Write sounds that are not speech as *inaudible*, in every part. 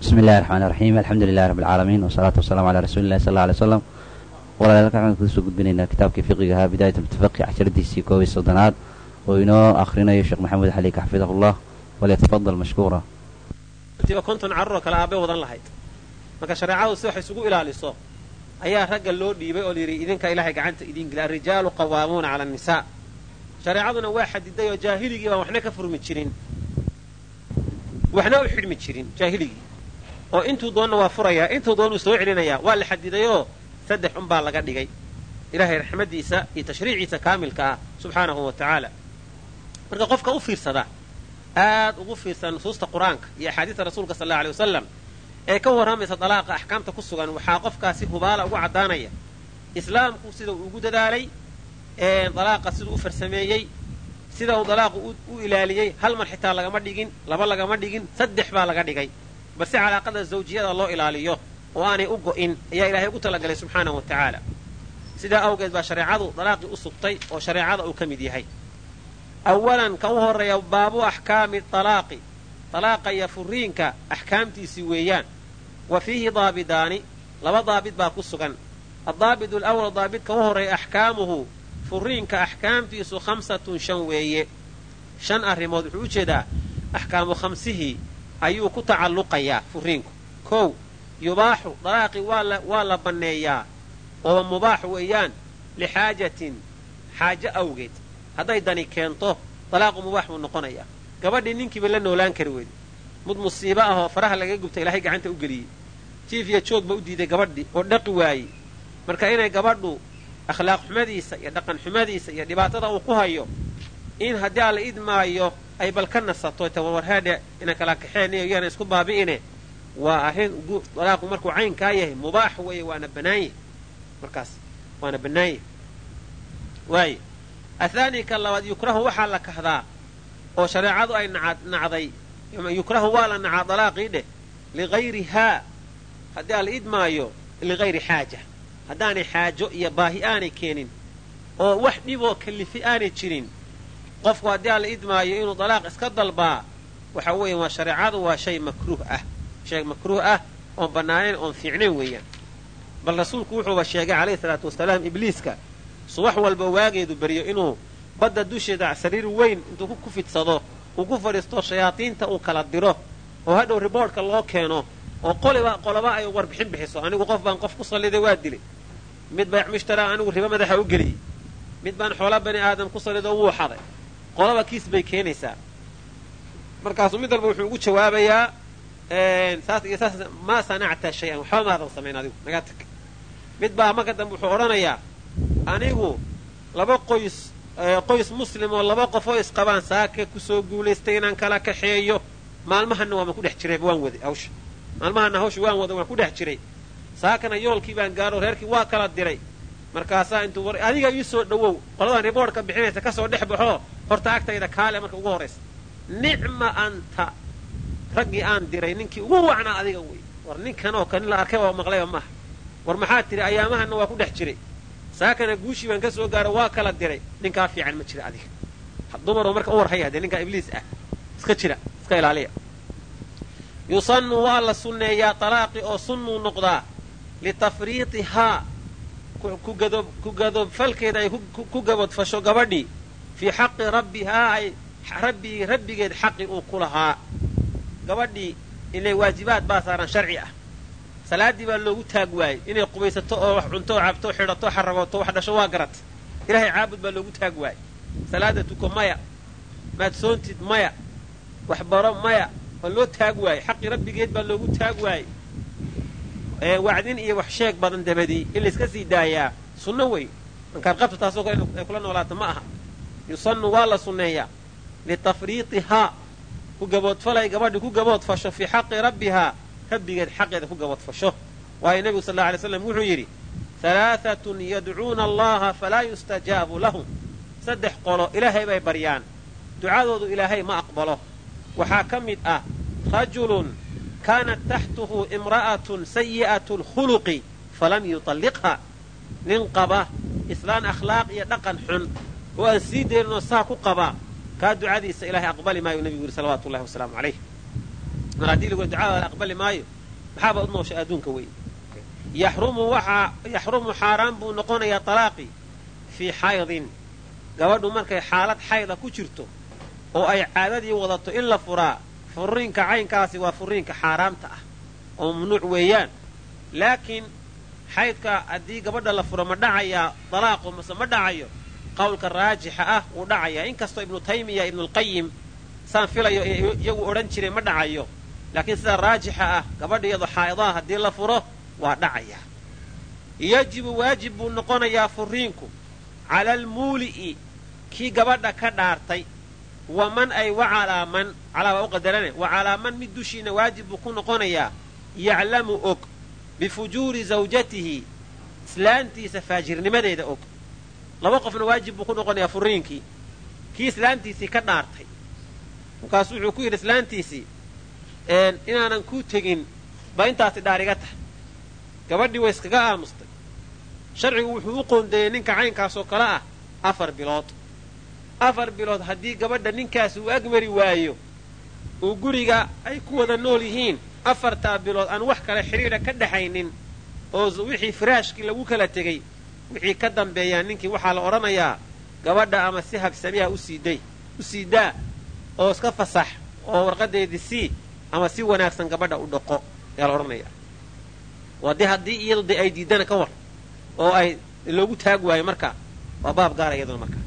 bismi illahi raxmaan raxiim alxamdu lilahi rabi alcaalamiin wasalaatu wasalamu calaa rasuuli illahi sal alla alay slam walaalaalka waxaan ku soo gudbinaynaa kitaabkii fiqiga ahaa bidaayat mutafaqi casharadiisii koob iyo soddonaad oo inoo akhrinayo sheekh maxamed xaliika xafidahullah walyatafadal mashkuura konton carruuroo kale aabbay wadan lahayd. Marka shareecadu si wax isugu ilaaliso ayaa ragga loo dhiibay oo layidhi idinka ilaahay gacanta idiin geliya arrijaalu qawaamuuna cala annisaa shareecaduna waa xadiday oo jaahiligii baan waxna ka furmi jirin. Waxna u xidhmi jirin jaahiligii oo intuu doonna waa furayaa intuu doonuu soo celinayaa waa la xadidayoo saddex unbaa laga dhigay. Ilaahay raxmaddiisa iyo tashriiciisa kaamilka ah subxaanahu wa tacaala. Marka qofka u fiirsada aad ugu fiirsada nusuusta qur'aanka iyo axaadiista rasuulka sal alla alay wasalam ee ka warramaysa dalaaqa axkaamta ku sugan waxaa qofkaasi hubaala ugu caddaanaya. Islaamku sida uu ugu dadaalay dalaaqa siduu u farsameeyey sida uu dalaaqu u ilaaliyey hal mar xitaa lagama dhigin laba lagama dhigin saddex baa laga dhigay balse calaaqada zawjiyada loo ilaaliyo oo aanay u go'in ayaa ilaahay ugu talagalay subxaanahu wa tacaala. Sidaa awgeed baa shareecadu dalaaqii u sugtay oo shareecada uu ka mid yahay. Awalan ka u horreeya baabu axkaami talaaqi. Dalaaqa iyo furiinka axkaamtiisii weeyaan. Wa fiihi daabidaani laba daabid baa ku sugan. Addaabid alawal daabidka u horreeya axkaamuhu furiinka axkaamtiisu khamsatun shan weeye. Shan arrimood wuxuu u jeedaa axkaamu khamsihii ayuu ku tacalluqayaa furiinku kow yubaaxu dalaaqi waa la banneeyaa oo mubaax weeyaan lixaajatin xaajo awgeed. Hadday dani keento dalaaqu mubaax buu noqonayaa. Gabadhii ninkiiba la noolaan kari weyde mid musiibo ah oo faraha laga gubta ilaahay gacanta u geliyey. Jiif iyo joogba u diiday gabadhii oo dhaqi waayey. Marka inay gabadhu akhlaaq xumadiisa iyo dhaqan xumadiisa iyo dhibaatada uu ku hayo in haddii alla idmaayo ay bal ka nasato tawarwarhaadhe ina kala kaxeeniyo iyana isku baabi'ine. Waa arrin dalaaqu markuu caynkaa yahay mubaax weeye waana bannaanye markaas waana bannaanye waaye athaani labaad yukrahu waxaa la kahdaa oo shareecadu ay nacday yukrahu waa la nacaa dalaaqii dheh ligayrihaa haddii alla idmaayo ligayri xaaja. Haddaanay xaajo iyo baahi aanay keenin oo wax dhiboo kallifi aanay jirin qofku haddii alla idmaayo inuu dalaaq iska dalbaa waxa weeye waa shareecadu waa shay makruuh ah. Shay makruuh ah oon bannaanayn oon fiicnayn weeyaan. Bal rasuulku wuxuuba sheegay calayhi salaatu wasalaam ibliiska subax walba waageedu beryo inuu badda dusheeda sariir weyn intuu ku fidsado uu ku fadhiisto shayaadiinta uu kala diro oo hadhow riboodhka loo keeno oo qoliba qoloba ay warbixin bixiso. Anigu qof baan qof ku salliday waa dilay. Mid baa mishtara anigu ribo madaxa u geliyey. Mid baan xoola bani aadam ku sallido wuu xaday qolaba kiis bay keenaysaa. Markaasuu mid walba wuxuu ugu jawaabayaa saas iyo saas maa sanacta shay-an waxba maadan samayn adigu naga tag. Mid baa marka dambe wuxuu odhanayaa anigu laba qoys qoys muslim oo laba qof oo isqabaan saaka ku soo guulaystay inaan kala kaxeeyo maalmahana waama ku dhex jirayba waan waday hawsha. Maalmahana hawsha waan wada waan ku dhex jiray. Saakana yoolkii baan gaaro reerkii waa kala diray. Markaasaa intuu war adiga ii soo dhowow qoladan riboodhka bixinaysa ka soo dhex baxoo horta agtayda kaale marka ugu horraysa nicma anta. Raggii aan diray ninkii ugu wacnaa adiga wey. War ninkan oo kan la arkay oo maqlayba maaha war maxaad tidhi ayaamahana waa ku dhex jiray. Saakana guushii baan ka soo gaaro waa kala diray. Ninkaa fiican ma jira adiga. Dumaroo marka u warhaya haddee ninkaa ibliis ah. Iska jira iska ilaaliya. Yusannu waa la sunneeyaa talaaqi oo sunnuu noqdaa. Litafriidihaa ku gadoobfalkeeda ay ku gabodfasho gabadhii fii xaqi rabbihaa ay rabbii rabbigeed xaqi uu ku lahaa gabadhii inay waajibaad baa saaran sharci ah salaaddii baa loogu taag waayey inay qubaysato oo wax cunto oo cabto xidhato xaragooto wax dhasho waa garat ilaahay caabud baa loogu taag waayey salaada tuko maya maadsoontid maya waxbaro maya waa loo taag waayey xaqii rabbigeed baa loogu taag waayey wacdin iyo wax sheeg badan dabadii in layska sii daayaa sunno wey markaad qabto taasoo kale ay kula noolaato ma aha yusannu waa la sunneeyaa. Litafriidihaa ku gaboodfalay gabadhi ku gaboodfasho fii xaqi rabbihaa rabbigeed xaqeeda ku gaboodfasho waayo nebigu sal alla alay slam wuxuu yidhi halaaatun yadcuuna allaha falaa yustajaabu lahum. Saddex qolo ilaahay bay baryaan. Ducadoodu ilaahay ma aqbalo. Waxaa ka mid ah rajulun kaanat taxtuhu imra'atun sayi'atu lkhuluqi falam yutalliqha. Nin qaba islaan akhlaaq iyo dhaqan xun oo aan sii dayninoo saa ku qaba. Kaa ducadiisa ilaahay aqbali maayo nebigu yidhi salawaatu ullahi wasalaamu calayh. Mar haddii lagu ducadaada aqbali maayo maxaaba u nooshay adduunka weyn? Yaxrumu xaaraan buu noqonayaa talaaqi fii xaydin. Gabadhu markay xaalad xayda ku jirto oo ay caadadii wadato in la furaa furiinka caynkaasi waa furiinka xaaraamta ah oo mamnuuc weeyaan. Laakiin xaydka haddii gabadha la furo ma dhacayaa dalaaqu mase ma dhacayo qowlka raajixa ah wuu dhacayaa inkastoo ibnu taymiya ibnulqayim saan filayo iyagu odhan jiray ma dhacayo. Laakiin sida raajixa ah gabadha iyadoo xaa'idaha haddii la furo waa dhacayaa yajibu waajib buu noqonayaa furiinku cala almuuli'i kii gabadha ka dhaartay. Wa man ay wa calaa man calaa baa u qadarane wa calaa man mid dushiina waajib buu ku noqonayaa. Yaclamu og bifujuuri zawjatihi islaantiisa faajirnimadeeda og laba qofna waajib buu ku noqonayaa furiinkii kii islaantiisii ka dhaartay. Markaasu wuxuu ku yidhi islaantiisii inaanan kuu tegin ba intaasi dhaariga tahay. Gabadhii way iskaga aamustay sharcigu wuxuu u qoondeeyey ninka caynkaasoo kale ah afar bilood. Afar bilood haddii gabadha ninkaasi uu agmari waayo uu guriga ay ku wada nool yihiin afartaa bilood aan wax kale xidhiidha ka dhaxaynin oo wixii firaashkii lagu kala tegey wixii ka dambeeyaa ninkii waxaa la odhanayaa gabadha ama si habsamiha usiiday u siidaa oo iska fasax oo warqadeedii sii ama si wanaagsan gabadha u dhaqo ayaa la odhanayaa wade haddii iyadu de ay diidana ka war oo ay loogu taag waayo markaa waa baab gaara iyaduna markaa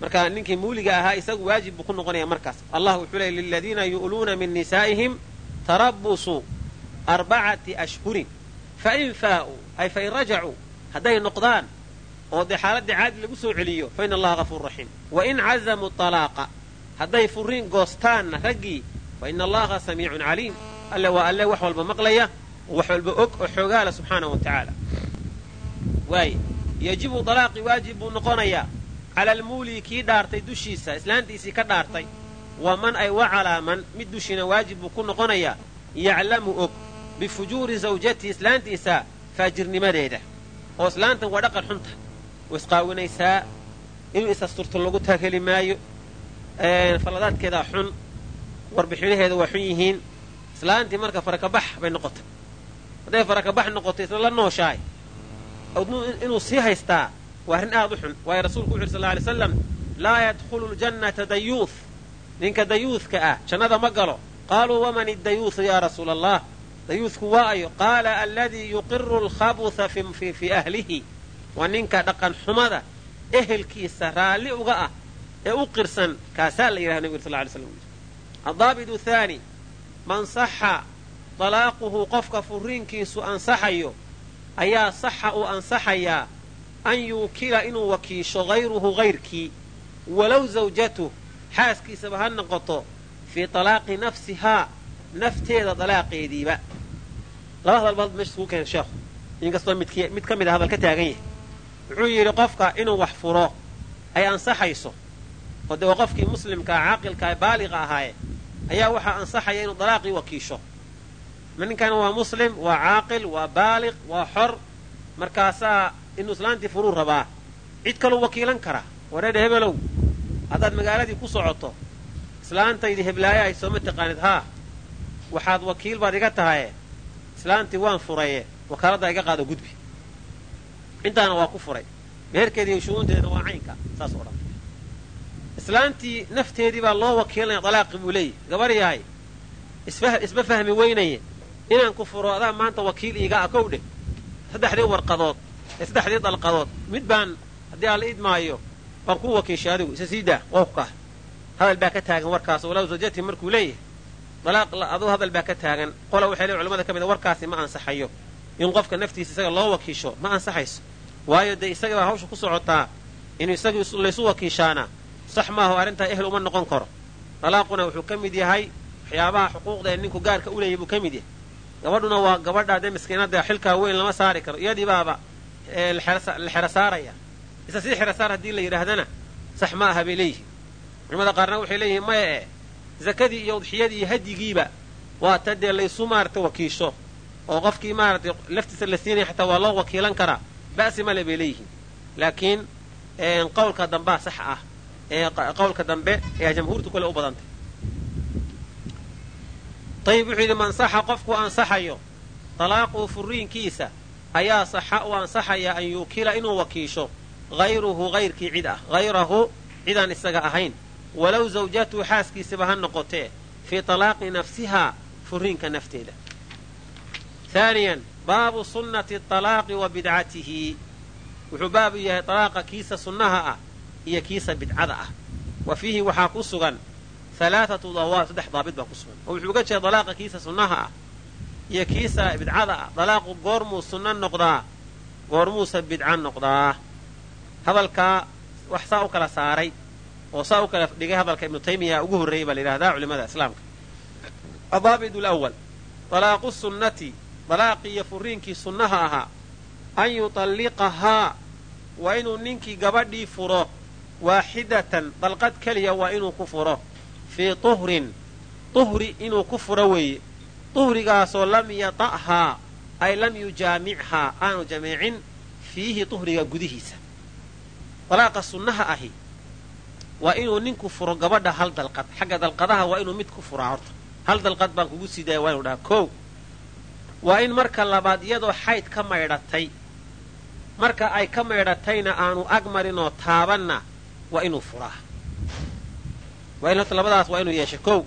marka ninkii muuliga ahaa isagu waajib buu ku noqonaya markaas. Allah wuxuu leeyay liladiina yu'luuna min nisaa'ihim tarabusu arbacati ashhurin fain faa'uu ay fain rajacuu hadday noqdaan oo dee xaaladdii caadi lagu soo celiyo fa ina allaha gafuur raxiim wain cazamuu talaaqa hadday furiin goostaanna raggii fa ina allaha samiicun caliim. Alle waa alle wax walba maqlaya oo wax walba og oo xoogaala subxaanahu wa tacaala. Yajibu dalaaqi waajib buu noqonayaa. Cala almuuli kii dhaartay dushiisa islaantiisii ka dhaartay. Wa man ay wa calaa man mid dushiina waajib buu ku noqonayaa. Yaclamu og bifujuuri zawjatihi islaantiisa faajirnimadeeda. Oo islaantan waa dhaqan xunta way isqaawinaysaa inuu isasturto lagu tagheli maayo falladaadkeedaa xun warbixinaheeda waa xun yihiin islaantii marka farakabax bay noqotay. Hadday farakabax noqoto isla la nooshaay inuu sii haystaa waa arrin aad u xun. Waayo rasuulku wuxu uhi sal alay slam laa yadkhulu ljannata dayuuth. Ninka dayuuthka ah jannada ma galo. Qaaluu waman idayuuthu yaa rasuula allah dayuuthku waa ayo qaala aladii yuqiru alkhabuha fii ahlihi waa ninka dhaqan xumada ehelkiisa raalli uga ah ee u qirsan kaasaa la yidhaha nabig sal lay slam adaabitu haani man saxa dalaaquhu qofka furiinkiisu ansaxayo ayaa saxa uu ansaxayaa an yuukila inuu wakiisho hayruhu hayrkii walow zawjatuh xaaskiisaba ha noqoto fii talaaqi nafsihaa nafteeda dalaaqeediiba laba hadalba meesha iskugu keena sheekhu inkastoo mid ka mid a hadal ka taagan yahay wuxuu yidhi qofka inuu wax furo ay ansaxayso oo dee waa qofkii muslimkaa caaqilkaa baaliqa ahaaye ayaa waxaa ansaxaya inuu dalaaqii wakiisho. Ninkana waa muslim waa caaqil waa baaliq waa xor markaasaa inuu islaantii furuu rabaa. Cid kaluu wakiilan karaa wareedha hebelow haddaad magaaladii ku socoto islaantaydi heblaayahay sooma taqaanid haa waxaad wakiil baad iga tahaye islaantii waan furaye wakaaladdaa iga qaado gudbi intaana waa ku furay. Meherkeediiyo shuguunteedna waa caynka saas oo dhan. Islaantii nafteedii baa loo wakiilanaya dalaaqi buu leeyahy gabar yahay isma fahmi weynaye. Inaan ku furo adaa maanta wakiil iiga ah kow dheh saddexdii warqadood ee saddexdii dalqadood mid baan haddii aan la idmaayo waan kuu wakiishay adigu. Isa sii daa wowkaa hadal baa ka taagan warkaas walow zawjati markuu leeyahay dalaaq aduu hadal baa ka taagan. Qola waxay leey culamada ka mid a warkaasi ma ansaxayo. In qofka naftiisa isaga loo wakiisho ma ansaxayso waayo dee isaga baa hawsha ku socotaa inuu isagii laysu wakiishaana. Sax maaho arrintaa ehel uma noqon karo. Dalaaquna wuxuu ka mid yahay waxyaabaha xuquuqda ee ninku gaarka u leeyay buu ka mid yahay. Gabadhuna waa gabadha dee miskiinada xilkaa weyn lama saari karo. Iyadii baaba la xero saaraya isa sii xero saar haddii la yidhaahdana sax ma aha bay leeyihiin. Culamada qaarna waxay leeyihiin maya e zakadii iyo udxiyadii iyo hadyigiiba waa ta dee laysu maaragtay wakiisho. Oo qofkii maaratay laftiisa la siinaya xataa waa loo wakiilan karaa ba'si male bay leeyihiin. Laakiin qowlka dambaa sax ah. Qowlka dambe ayaa jamhuurtu kole u badantay. Ayib wuxuu yidhi man saxa qofku ansaxayo talaaquhu furiinkiisa ayaa saxa u ansaxaya an yuukila inuu wakiisho. Hayruhu hayrkii cid ah hayrahu cidaan isaga ahayn. Walow zawjatuhu xaaskiisaba ha noqotee fii talaaqi nafsihaa furiinka nafteeda haaniyan baabu sunnati talaaqi wa bidcatihi wuxuu baabu yahay talaaqa kiisa sunnaha ah iyo kiisa bidcada ah wa fiihi waxaa ku sugan halaathatu dawaab saddex daabit baa ku sugan oo wuxuu uga jeeda dalaaqa kiisa sunnaha ah iyo kiisa bidcada ah dalaaqu goormuu sunno noqdaa goormuusa bidca noqdaa hadalkaa wax saa u kala saaray oo saa u kala dhigay hadalka ibnu taymiya ugu horreeyey baa la yidhahdaa culimada islaamka adaabit lwal dalaaqu sunnati dalaaqii iyo furiinkii sunnaha ahaa. An yutalliqahaa waa inuu ninkii gabadhii furo waaxidatan dalqad keliya waa inuu ku furo. Fii tuhrin tuhri inuu ku furo weeye. Tuhrigaasoo lam yata'haa ay lam yujaamichaa aanu jameecin fiihi tuhriga gudihiisa. Dalaaqa sunnaha ahi waa inuu ninku furo gabadha hal dalqad. Xagga dalqadaha waa inuu mid ku furaa horta. Hal dalqad baan kugu siidaya waa inuu dhaha kow waa in marka labaad iyadoo xayd ka maydhatay. Marka ay ka maydhatayna aanu ag marinoo taabanna waa inuu furaa waa in horta labadaas waa inuu yeesha kow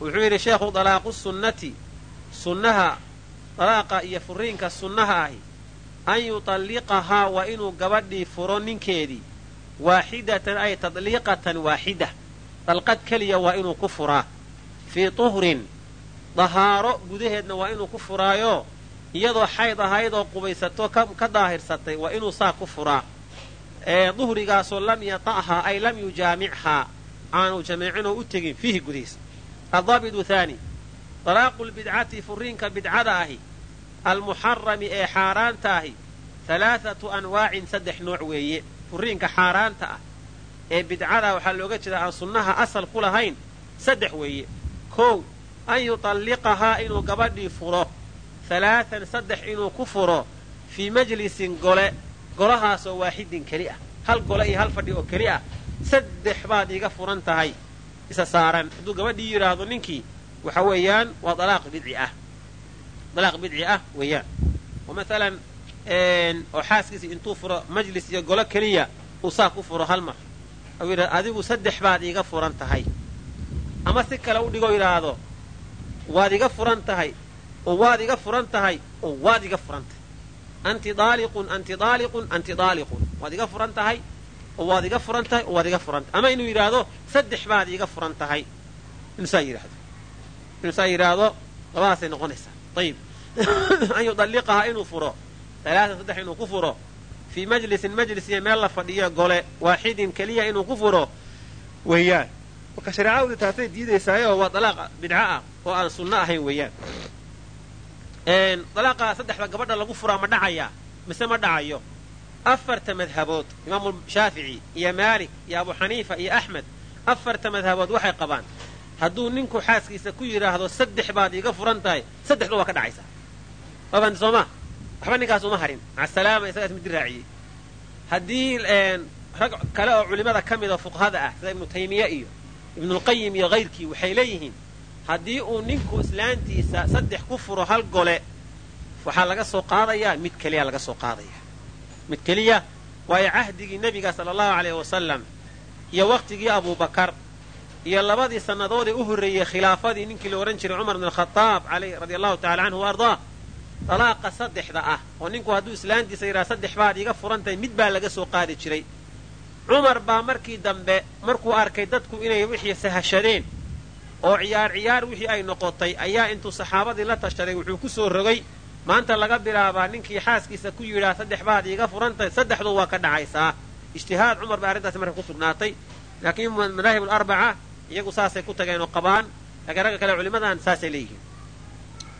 wuxuu yidhi sheekhu dalaaqu sunnati sunnaha dalaaqa iyo furiinka sunnaha ahi an yutalliqahaa waa inuu gabadhii furo ninkeedii. Waaxidatan ay tadliiqatan waaxida dalqad keliya waa inuu ku furaa. Fii tuhrin dahaaro gudaheedna waa inuu ku furaayo. Iyadoo xayd ahaydoo qubaysato ka daahirsatay waa inuu saa ku furaa. Ee duhrigaasoo lam yata'haa ay lam yujaamichaa. Aanu jameecinoo u tegin fiihi gudihiisa. Adaabitu haani dalaaqu lbidcati furiinka bidcada ahi. Almuxarami ee xaaraanta ahi. Halaathatu anwaacin saddex nooc weeye. Furiinka xaaraanta ah. Ee bidcada waxaa looga jeedaa aan sunnaha asal ku lahayn saddex weeye. Kow an yutalliqahaa inuu gabadhii furo halaatan saddex inuu ku furo fii majlisin gole golahaasoo waaxidin keli ah hal gole iyo hal fadhi oo keli ah saddex baad iiga furan tahay isa saaran hadduu gabadhii yidhaahdo ninkii waxa weeyaan waa dalaaq bidci ah dalaaq bidci ah weeyaan oo maalan oo xaaskiisa intuu furo majlis iyo golo keliya uu saa ku furo hal mar adigu saddex baad iiga furan tahay ama si kale u dhigoo yidhaahdo waad iga furan tahay oo waad iga furan tahay oo waad iga furan tahay. Anti daaliqun anti daaliqun anti daaliqun waad iga furan tahay oo waad iga furan tahay oo waad iga furan tahay. Ama inuu yidhaahdo saddex baad iiga furan tahay. Inuu saa yidhahdo inuu saa yidhaahdo labadaasay noqonaysaa. Ayib *laughs* an yudalliqahaa inuu furo. Alaatan saddex inuu ku furo. Fii majlisin majlis iyo meel la fadhiyo gole. Waaxidin keliya inuu ku furo. Weeyaan marka shareecadudi taasay diidaysaayo waa dalaaqa bidca ah oo aan sunno ahayn weeyaan. Dalaaqa saddexda gabadha lagu furaa ma dhacayaa mise ma dhacayo? Afarta madhabood imaamu shaafici iyo maalik iyo abu xaniifa iyo axmed afarta madhabood waxay qabaan. Hadduu ninku xaaskiisa ku yidhaahdo saddex baad iiga furan tahay saddexdu waa ka dhacaysaa. Waban sooma waxba ninkaas uma harin. Macasalaama isagaas midi raaciyey haddii rag kale oo culimmada ka mida fuqahada ah sida ibnu taymiya iyo ibnulqayim iyo hayrkii waxay leeyihiin haddii uu ninku islaantiisa saddex ku furo hal gole waxaa laga soo qaadayaa? Mid keliya laga soo qaadaya. Mid keliya waayo cahdigii nebiga sala allahu aleyh wasalam iyo wakhtigii abubakar iyo labadii sannadoodee u horreeyey khilaafadii ninkii la odhan jiray cumar bn alkhadaab radia allahu tacala canhu wa ardaa dalaaqa saddexda ah oo ninku hadduu islaantiisa yidhaha saddex baad iga furan tahay mid baa laga soo qaadi jiray cumar baa markii dambe markuu arkay dadku inay wixii sahashadeen oo ciyaar ciyaar wixii ay noqotay ayaa intuu saxaabadii la tashaday wuxuu ku soo rogay maanta laga bilaabaa ninkii xaaskiisa ku yidhaha saddex baad iiga furan tahay saddexdu waa ka dhacaysaa. Ijtihaad cumar baa arrintaasi marka ku sugnaatay laakiin madaahib alarbaca iyagu saasay ku tageen oo qabaan laakiin ragga kale culimadan saasay leeyihiin.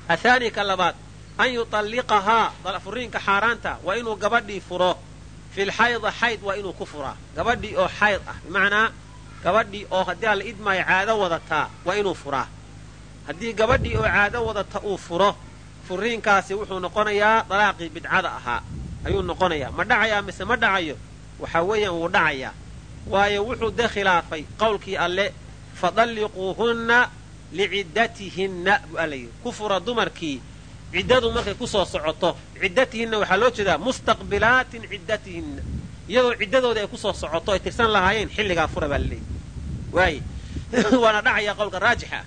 Athaani ka labaad an yutalliqahaa furiinka xaaraanta waa inuu gabadhii furo filxayda xayd waa inuu ku furaa. Gabadhii oo xayd ah bimacnaa gabadhii oo haddii alla idmaayo caado wadataa waa inuu furaa. Haddii gabadhii oo caado wadata uu furo furiinkaasi wuxuu noqonayaa dalaaqii bidcada ahaa. Ayuu noqonayaa. Ma dhacayaa mise ma dhacayo? Waxaa weeyaan wuu dhacayaa waayo wuxuu de khilaafay qowlkii alle fadalliquuhunna liciddatihinna bu alla yidhi. Ku fura dumarkii ciddadu markay ku soo socoto ciddatihinna waxaa loo jeedaa mustaqbilaatin ciddatihinna iyadoo ciddadooda ay ku soo socoto ay tirsan lahaayeen xilligaa fura baa laleeyahy waaye *laughs* waana dhacaya qowlka raajixa.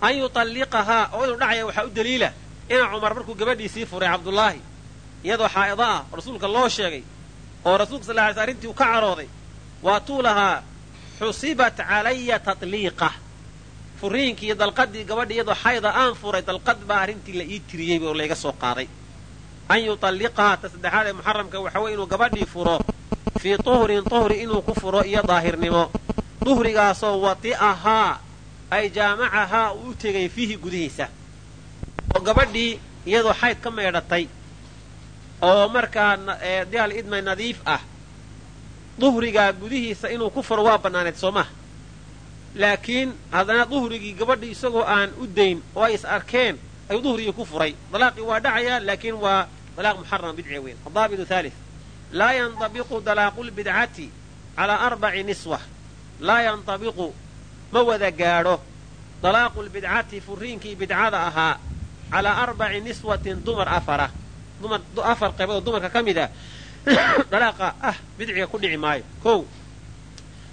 An yutalliqahaa inuu dhacaya waxaa u daliila ina cumar markuu gabadhiisii furay cabdullaahi iyadoo xaa'ido ah rasuulka loo sheegay oo rasuulka sal ly sl arrintii uu ka carooday waatuu lahaa xusibat calaya tatliiqa furiinkii dalqadii gabadhi iyadoo xayda aan furay dalqad baa arrintii la ii tiriyey oo layga soo qaaday. An yutalliqahaa ta saddexaad ee muxaramka waxa weye inuu gabadhii furo fii tuhrin tuhri inuu ku furo iyo daahirnimo. Duhrigaasoo wati'ahaa ay jaamacahaa uu u tegay fiihi gudihiisa. Oo gabadhii iyadoo xayd ka meedhatay oo markaa dial idmay nadiif ah. Duhrigaa gudihiisa inuu ku furo waa bannaaneed soo maha laakiin haddana duhrigii gabadhii isagoo aan u dayn oo ay is arkeen ayuu duhrigii ku furay. Dalaaqii waa dhacayaa laakiin waa dalaaq muxaram bidci weyn. Adaabitu haalis laa yantabiqu dalaaqu lbidcati calaa arbaci niswa. Laa yantabiqu ma wada gaadho. Dalaaqu lbidcati furiinkii bidcada ahaa calaa arbaci niswatin dumar afara. Afar qaybood oo dumarka ka mid ah. *coughs* Dalaaqa ah bidciga ku dhici maayo. Kow.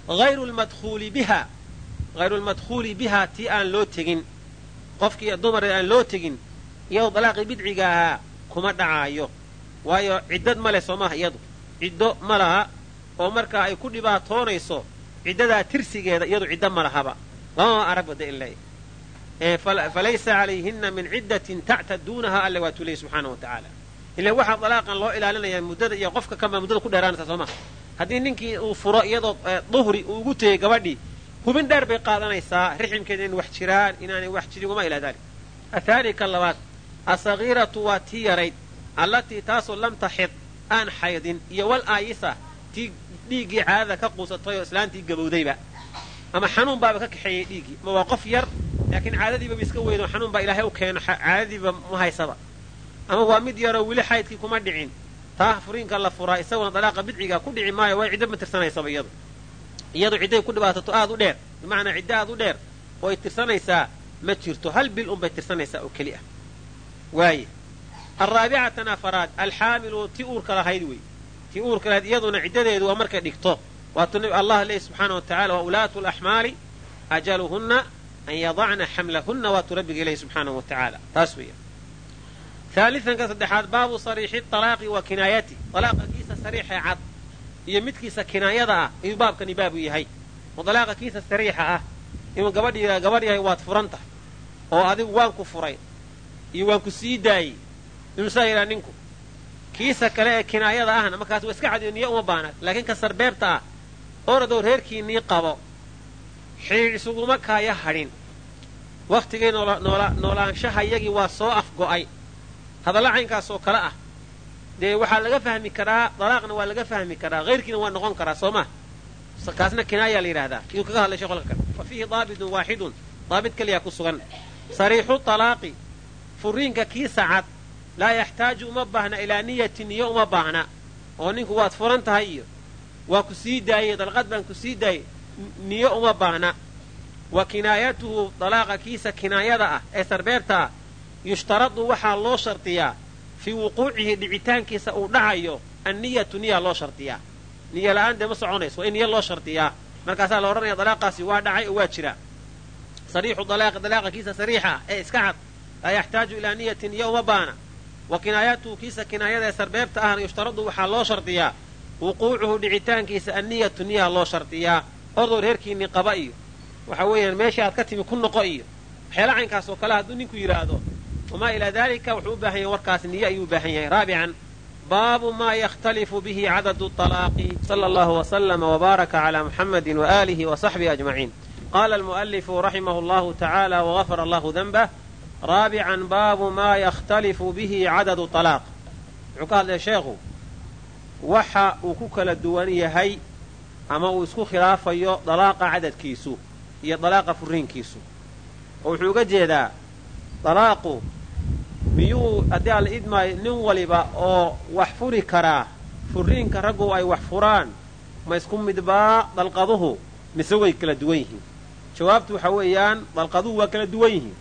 Hayru lmadkhuuli biha hayru lmadkhuuli bihaa tii aan loo tegin qofkii dumar aan loo tegin iyadoo dalaaqii bidciga ahaa kuma dhacaayo waayo ciddad ma leh soo maha iyadu ciddo ma laha oo markaa ay ku dhibaatoonayso ciddadaa tirsigeeda iyadu ciddo ma lahaba lamama arag bada in leeyahy falaysa calayhinna min ciddatin tactaduunaha alle waa tuleyy subxaana wa tacaala ila waxaa dalaaqan loo ilaalinayaa muddada iyo qofka kanbaa muddada ku dheeraanaysa soo maha haddii ninkii uu furo iyadoo duhri uu ugu tegey gabadhii hubin dheer bay qaadanaysaa riximkeeda wax jiraan inaanay wax jirin wamaa ilaa dalik. Athaani ka labaad asagiiratu waa tii yarayd allatii taasoo lam taxid aan xaydin iyo wal aayisa tii dhiiggii caadada ka quusatay oo islaantii gabowdayba. Ama xanuun baaba ka kaxeeyey dhiiggii. Ma waa qof yar laakiin caadadiibaba iska weydo xanuun baa ilaahay u keeno caadadiiba ma haysaba. Ama waa mid yaroo weli xaydkii kuma dhicin. Taa furiinka la furaa isaguna dalaaqa bidciga ku dhici maayo way ciddo ma tirsanaysaba iyadu iyadu cidday ku dhibaatato aad u dheer bimacnaa ciddo aad u dheer oo ay tirsanaysaa ma jirto hal bil unbay tirsanaysaa oo keli ah. Waaye alraabicatan afaraad alxaamilu ti uurka lahayd wey. Tii uurka lahayd iyaduna ciddadeedu waa markay dhigto. Waatuu allah leeyahy subxaana wa tacala wa ulaatu laxmaali ajaluhunna an yadacna xamlahunna waatuu rabbiga ilahi subxaanahu wa tacaala taas weya haalian ka saddexaad baabu sariixi talaaqi wa kinaayati. Dalaaqa kiisa sariixee cad iyo midkiisa kinaayada ah ayuu baabkani baabu yahay. Oo dalaaqa kiisa sariixa ah inuu gabadh gabadh yahay waad furan tahay oo adigu waan ku furay iyo waan ku sii daayey inuu yidhaha ninku. Kiisa kale ee kinaayada ahna markaas waa iska cadiyo niyo uma baanaad laakiin ka sarbeebta ah oradow reerkiinnii qabo xidhiidh isuguma kaaya hadhin. Wakhtigay noolaanshahayagii waa soo afgo'ay hadalla caynkaas oo kale ah dee waxaa laga fahmi karaa dalaaqna waa laga fahmi karaa hayrkiina waa noqon karaa soo ma? Kaasna kinaayaa la yidhahdaa iyuu kaga hadlay sheekholka fa fiihi daabitun waaxidun. Daabit keliyaa ku sugan. Sariixu talaaqi. Furiinka kiisa cad laa yaxtaaju uma baahna ilaa niyatin niyo uma baahna. Oo ninku waad furan tahay iyo waa ku sii daayey dalqad baan ku sii daayey niyo uma baahna. Wa kinaayatuhu dalaaqa kiisa kinaayada ah ee sarbeebta ah yushtaradu waxaa loo shardiyaa fii wuquucihi dhicitaankiisa uu dhacayo anniyatu niyaa loo shardiyaa niyo la'aan dee ma soconayso waa in niyo loo shardiyaa markaasaa la odhanaya dalaaqaasi waa dhacay oo waa jira. Sariixu dalaaqi dalaaqa kiisa sariixa ee iska cad laa yaxtaaju ilaa niyatin niyo uma baana. Wa kinaayatuhu kiisa kinaayada ee sarbeebta ahna yushtaradu waxaa loo shardiyaa wuquucuhu dhicitaankiisa anniyatu niyaa loo shardiyaa ordoo reerkiinni qaba iyo. Waxa weeyaan meesha aad ka timi ku noqo iyo. Waxyaala caynkaas oo kale hadduu ninku yidhaahdo wamaa ilaa dalika wuxuu u baahan yahay warkaas niyo ayuu u baahan yahay raabican baabu maa yakhtalifu bihi cadadu طalaaqi sala allahu waslama wbaaraka calaa muxamadi waaalihi wasaxbihi ajmaciin qaala almu'alifu raximahu allahu tacaala wagafara allahu denbah raabican baabu maa yakhtalifu bihi cadadu طalaaq wuxuu ka hadlaya sheekhu waxa uu ku kala duwan yahay ama uu isku khilaafayo dalaaqa cadadkiisu iyo dalaaqa furiinkiisu oo wuxuu uga jeedaa dalaaqu miyuu haddii alla idmaayo nin waliba oo wax furi karaa furiinka raggu ay wax furaan ma isku midbaa dalqaduhu? Mise way kala duwan yihiin? Jawaabtu waxa weeyaan dalqaduhu waa kala duwan yihiin.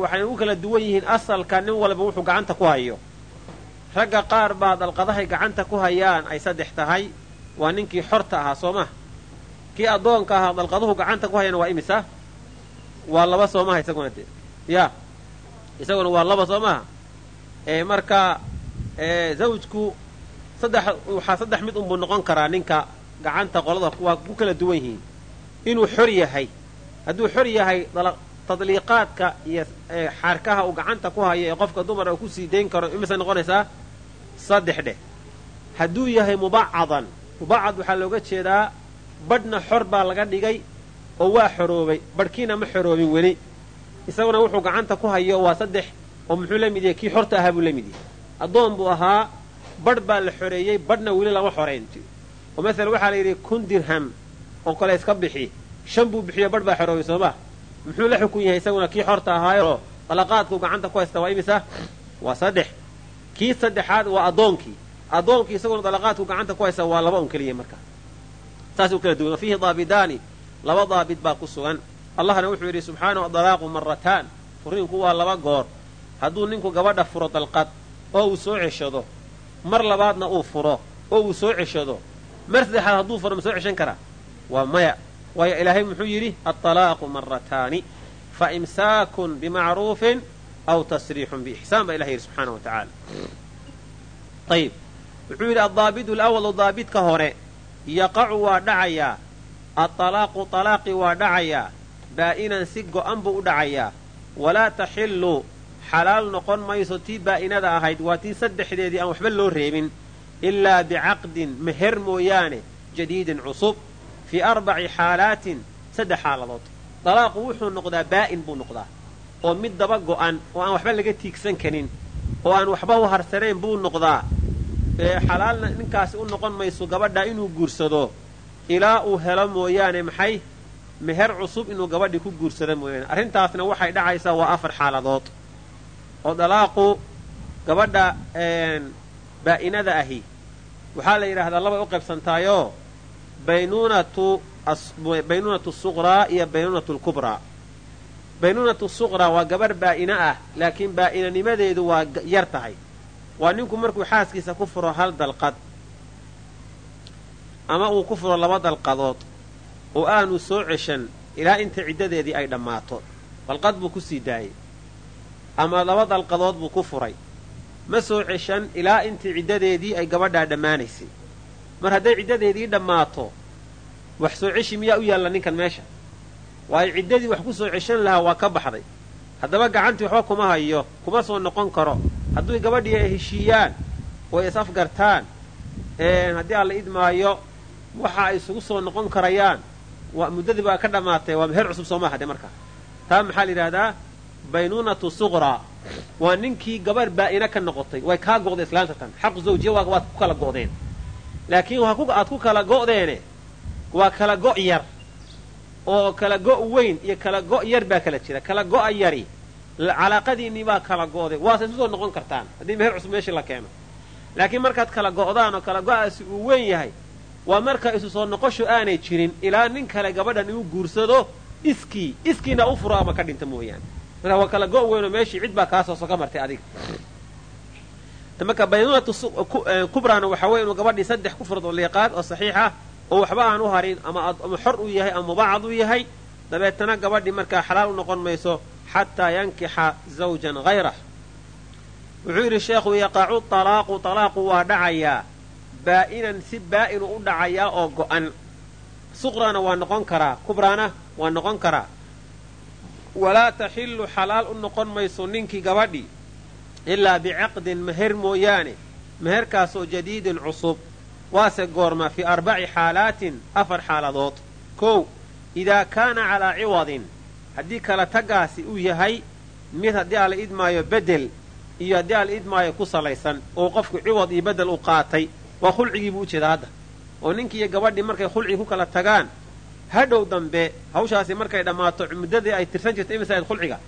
Waxayna u kala duwan yihiin asalka nin walba wuxuu gacanta ku hayo. Ragga qaar baa dalqadahay gacanta ku hayaan ay saddex tahay. Waa ninkii xorta ahaa soo maha kii addoonka ahaa dalqaduhu gacanta ku hayana waa imisa? Waa laba soo maha isaguna dee ya isaguna waa laba soo maha. Marka zawjku saddex waxaa saddex mid unbuu noqon karaa ninka gacanta qolada waa ku kala duwan yihiin. Inuu xor yahay hadduu xor yahay tadliiqaadka iyo xaarkaha uu gacanta ku hayo ee qofka dumar uu ku sii dayn karo imise noqonaysaa saddex dheh hadduu yahay mubacadan mubacad waxaa looga jeedaa badhna xor baa laga dhigay oo waa xoroobay badhkiina ma xoroobin weli isaguna wuxuu gacanta ku hayo waa saddex. oo muxuu la mid yahay kii xorta ahaa buu la mid yahay addoon buu ahaa badh baa la xoreeyey badhna weli lama xorayn oo masalan waxaa la yidhi kun dirham oo kale iska bixi shan buu bixiyo badh baa xoroobay soo ma? Muxuu la xukun yahay isaguna kii xorta ahaayo dalaqaadkuu gacanta ku haysta waa imisa? Waa saddex. Kii saddexaad waa addoonkii. Addoonkii isaguna dalaqaadku gacanta ku haysta waa laba un keliya markaa saasuu kala duwan fiihi daabidaani laba daabid baa ku sugan allahna wuxuu yidhi subxaanahu dalaaqu marataan furiinku waa laba goor. Hadduu ninku gabadha furo dalqad oo uu soo ceshado mar labaadna uu furo oo uu soo ceshado mar saddexaad hadduu furo ma soo ceshan karaa? Waa maya. Waayo ilaahay muxuu yidhi aalaaqu marataani fa imsaakun bimacruufin aw tasriixun biixsaan baa ilahay yidhi subxaana wa tacaala ayib wuxuu yidhi addaabidu lwalu daabidka hore yaqacu waa dhacayaa aalaaqu alaaqi waa dhacayaa baa'inan si go'an buu u dhacayaa. Walaa taxillu xalaal noqon mayso tii baa'inada ahayd waa tii saddexdeedii aan waxba loo reebin. Ilaa bicaqdin meher mooyaane jadiidin cusub. Fii arbaci xaalaatin saddex xaaladood. Dalaaqu wuxuu noqdaa baa'in buu noqdaa. Oo mid daba go'an oo aan waxba laga tiigsan karin oo aan waxba u harsanayn buu noqdaa. Xalaalna ninkaasi u noqon mayso gabadha inuu guursado ilaa uu helo mooyaane maxay meher cusub inuu gabadhii ku guursado mooyaane arrintaasna waxay dhacaysaa waa afar xaaladood. Oo dalaaqu gabadha baa'inada ahi. Waxaa la yidhaahdaa labay u qaybsantaayoo baynuunatu suqraa iyo baynuunatu lkubraa baynuunatu suqraa waa gabarh baa'ina ah laakiin baa'inanimadeedu waa yar tahay. Waa ninku markuu xaaskiisa ku furo hal dalqad. Ama uu ku furo laba dalqadood oo aanu soo ceshan ilaa inta ciddadeedii ay dhammaato. Dalqad buu ku sii daayey. Ama laba dalqadood buu ku furay. Ma soo ceshan ilaa intii ciddadeedii ay gabadhaa dhammaanaysay. Mar hadday ciddadeedii dhammaato wax soo ceshi miyaa u yaalla ninkan meesha? Waayo ciddadii wax ku soo ceshan lahaa waa ka baxday. Haddaba gacantii waxba kuma hayo kuma soo noqon karo. Hadduu gabadhii ay heshiiyaan oo is afgartaan haddii aan la idmaayo waxa ay isugu soo noqon karayaan muddadii baa ka dhammaatay waa meher cusub soo maaha de markaa taa maxaa la yidhahdaa baynuunatu suqraa waa ninkii gabarh baa'ina ka noqotay. Way kaa go'day islaanta tan. Xaqu zawjiya waa waad ku kala go'deen. Laakiin aad ku kala go'deene waa kala go' yar oo kala go' weyn iyo kala go' yar baa kala jira. Kala go'a yari. Calaaqadiinnii baa kala go'day. Waase isu soo noqon kartaan. Haddii meher cusub meeshii la keeno. Laakiin markaad kala go'daan oo kala go'aasi uu weyn yahay waa marka isu soo noqosho aanay jirin ilaa nin kale gabadhan inuu guursado iskii iskiina u furo ama ka dhinta mooyaane. Marka waa kala go' weynoo meeshii cid baa kaasoo soka martay adiga. Marka baynuunatu kubraana waxaa weye inuu gabadhii saddex ku furo daliiqaad oo saxiixa oo waxba aan u harin ama xor uu yahay ama mubacad u yahay dabeetana gabadhii markaa xalaal u noqon mayso xataa yankixa zawjan hayrah wuxuu yidhi sheekhu yaqacu talaaqu talaaqu waa dhacayaa baa'inan si baa'inu u dhacayaa oo go'an. Suqraana waa noqon karaa kubraana waa noqon karaa. Walaa taxillu xalaal u noqon mayso ninkii gabadhii ilaa bicaqdin meher mooyaane meherkaasoo jadiidin cusub. Waase goorma fii arbaci xaalaatin afar xaaladood. Kow idaa kaana calaa ciwadin haddii kala tagaasi uu yahay mid haddii aan la idmaayo bedel iyo haddii aan la idmaayo ku salaysan oo qofku ciwad iyo bedel u qaatay waa khulcigii buu u jeedaa hadda. Oo ninkii iyo gabadhii markay khulcigi ku kala tagaan hadhow dambe hawshaasi markay dhammaato muddadii ay tirsan jirta imisa ayd khulciga?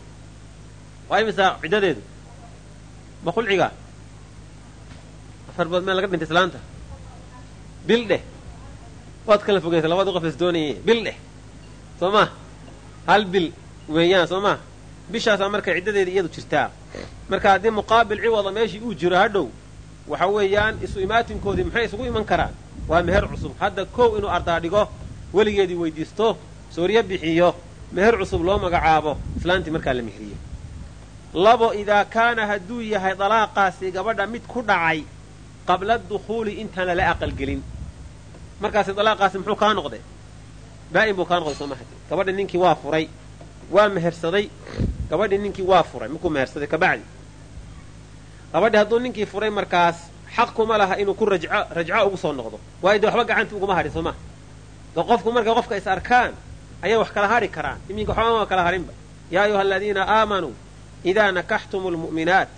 Waa imisa ciddadeedu? Ma khulciga? Afar bood meel laga dhintay islaanta. Bil dheh waad kala fogaysay labadii qof is doonayay bil dheh soo maa hal bil weeyaan soo maa bishaasaa marka ciddadeeda iyadu jirtaa. Marka haddii muqaabil ciwada meeshii uu jiro hadhow waxa weeyaan isu imaatinkoodii maxay isugu iman karaan? Waa meher cusub. Hadda kow inuu ardaa dhigo weligeedii weydiisto sooryo bixiyo meher cusub loo magacaabo islaantii markaa la mehriyo. Labo idaa kaana hadduu yahay dalaaqaasi gabadha mid ku dhacay qabla dukhuuli intaan lala aqalgelin. Markaasi dalaaqaasi muxuu kaa noqday? Baa'in buu kaa noqday soo mahadi gabadha ninkii waa furay waa mehersaday gabadhii ninkii waa furay markuu mehersaday kabacdi gabadhi hadduu ninkii furay markaas xaq kuma laha inuu ku rajco ugu soo noqdo. Waayo dee waxba gacanta uguma hadhin soo maha de qofku markay qofka is arkaan ayay wax kala hadhi karaan. Iminka waxba ma kala hadhinba yaa ayuha aladiina aamanuu idaa nakaxtumu lmu'minaat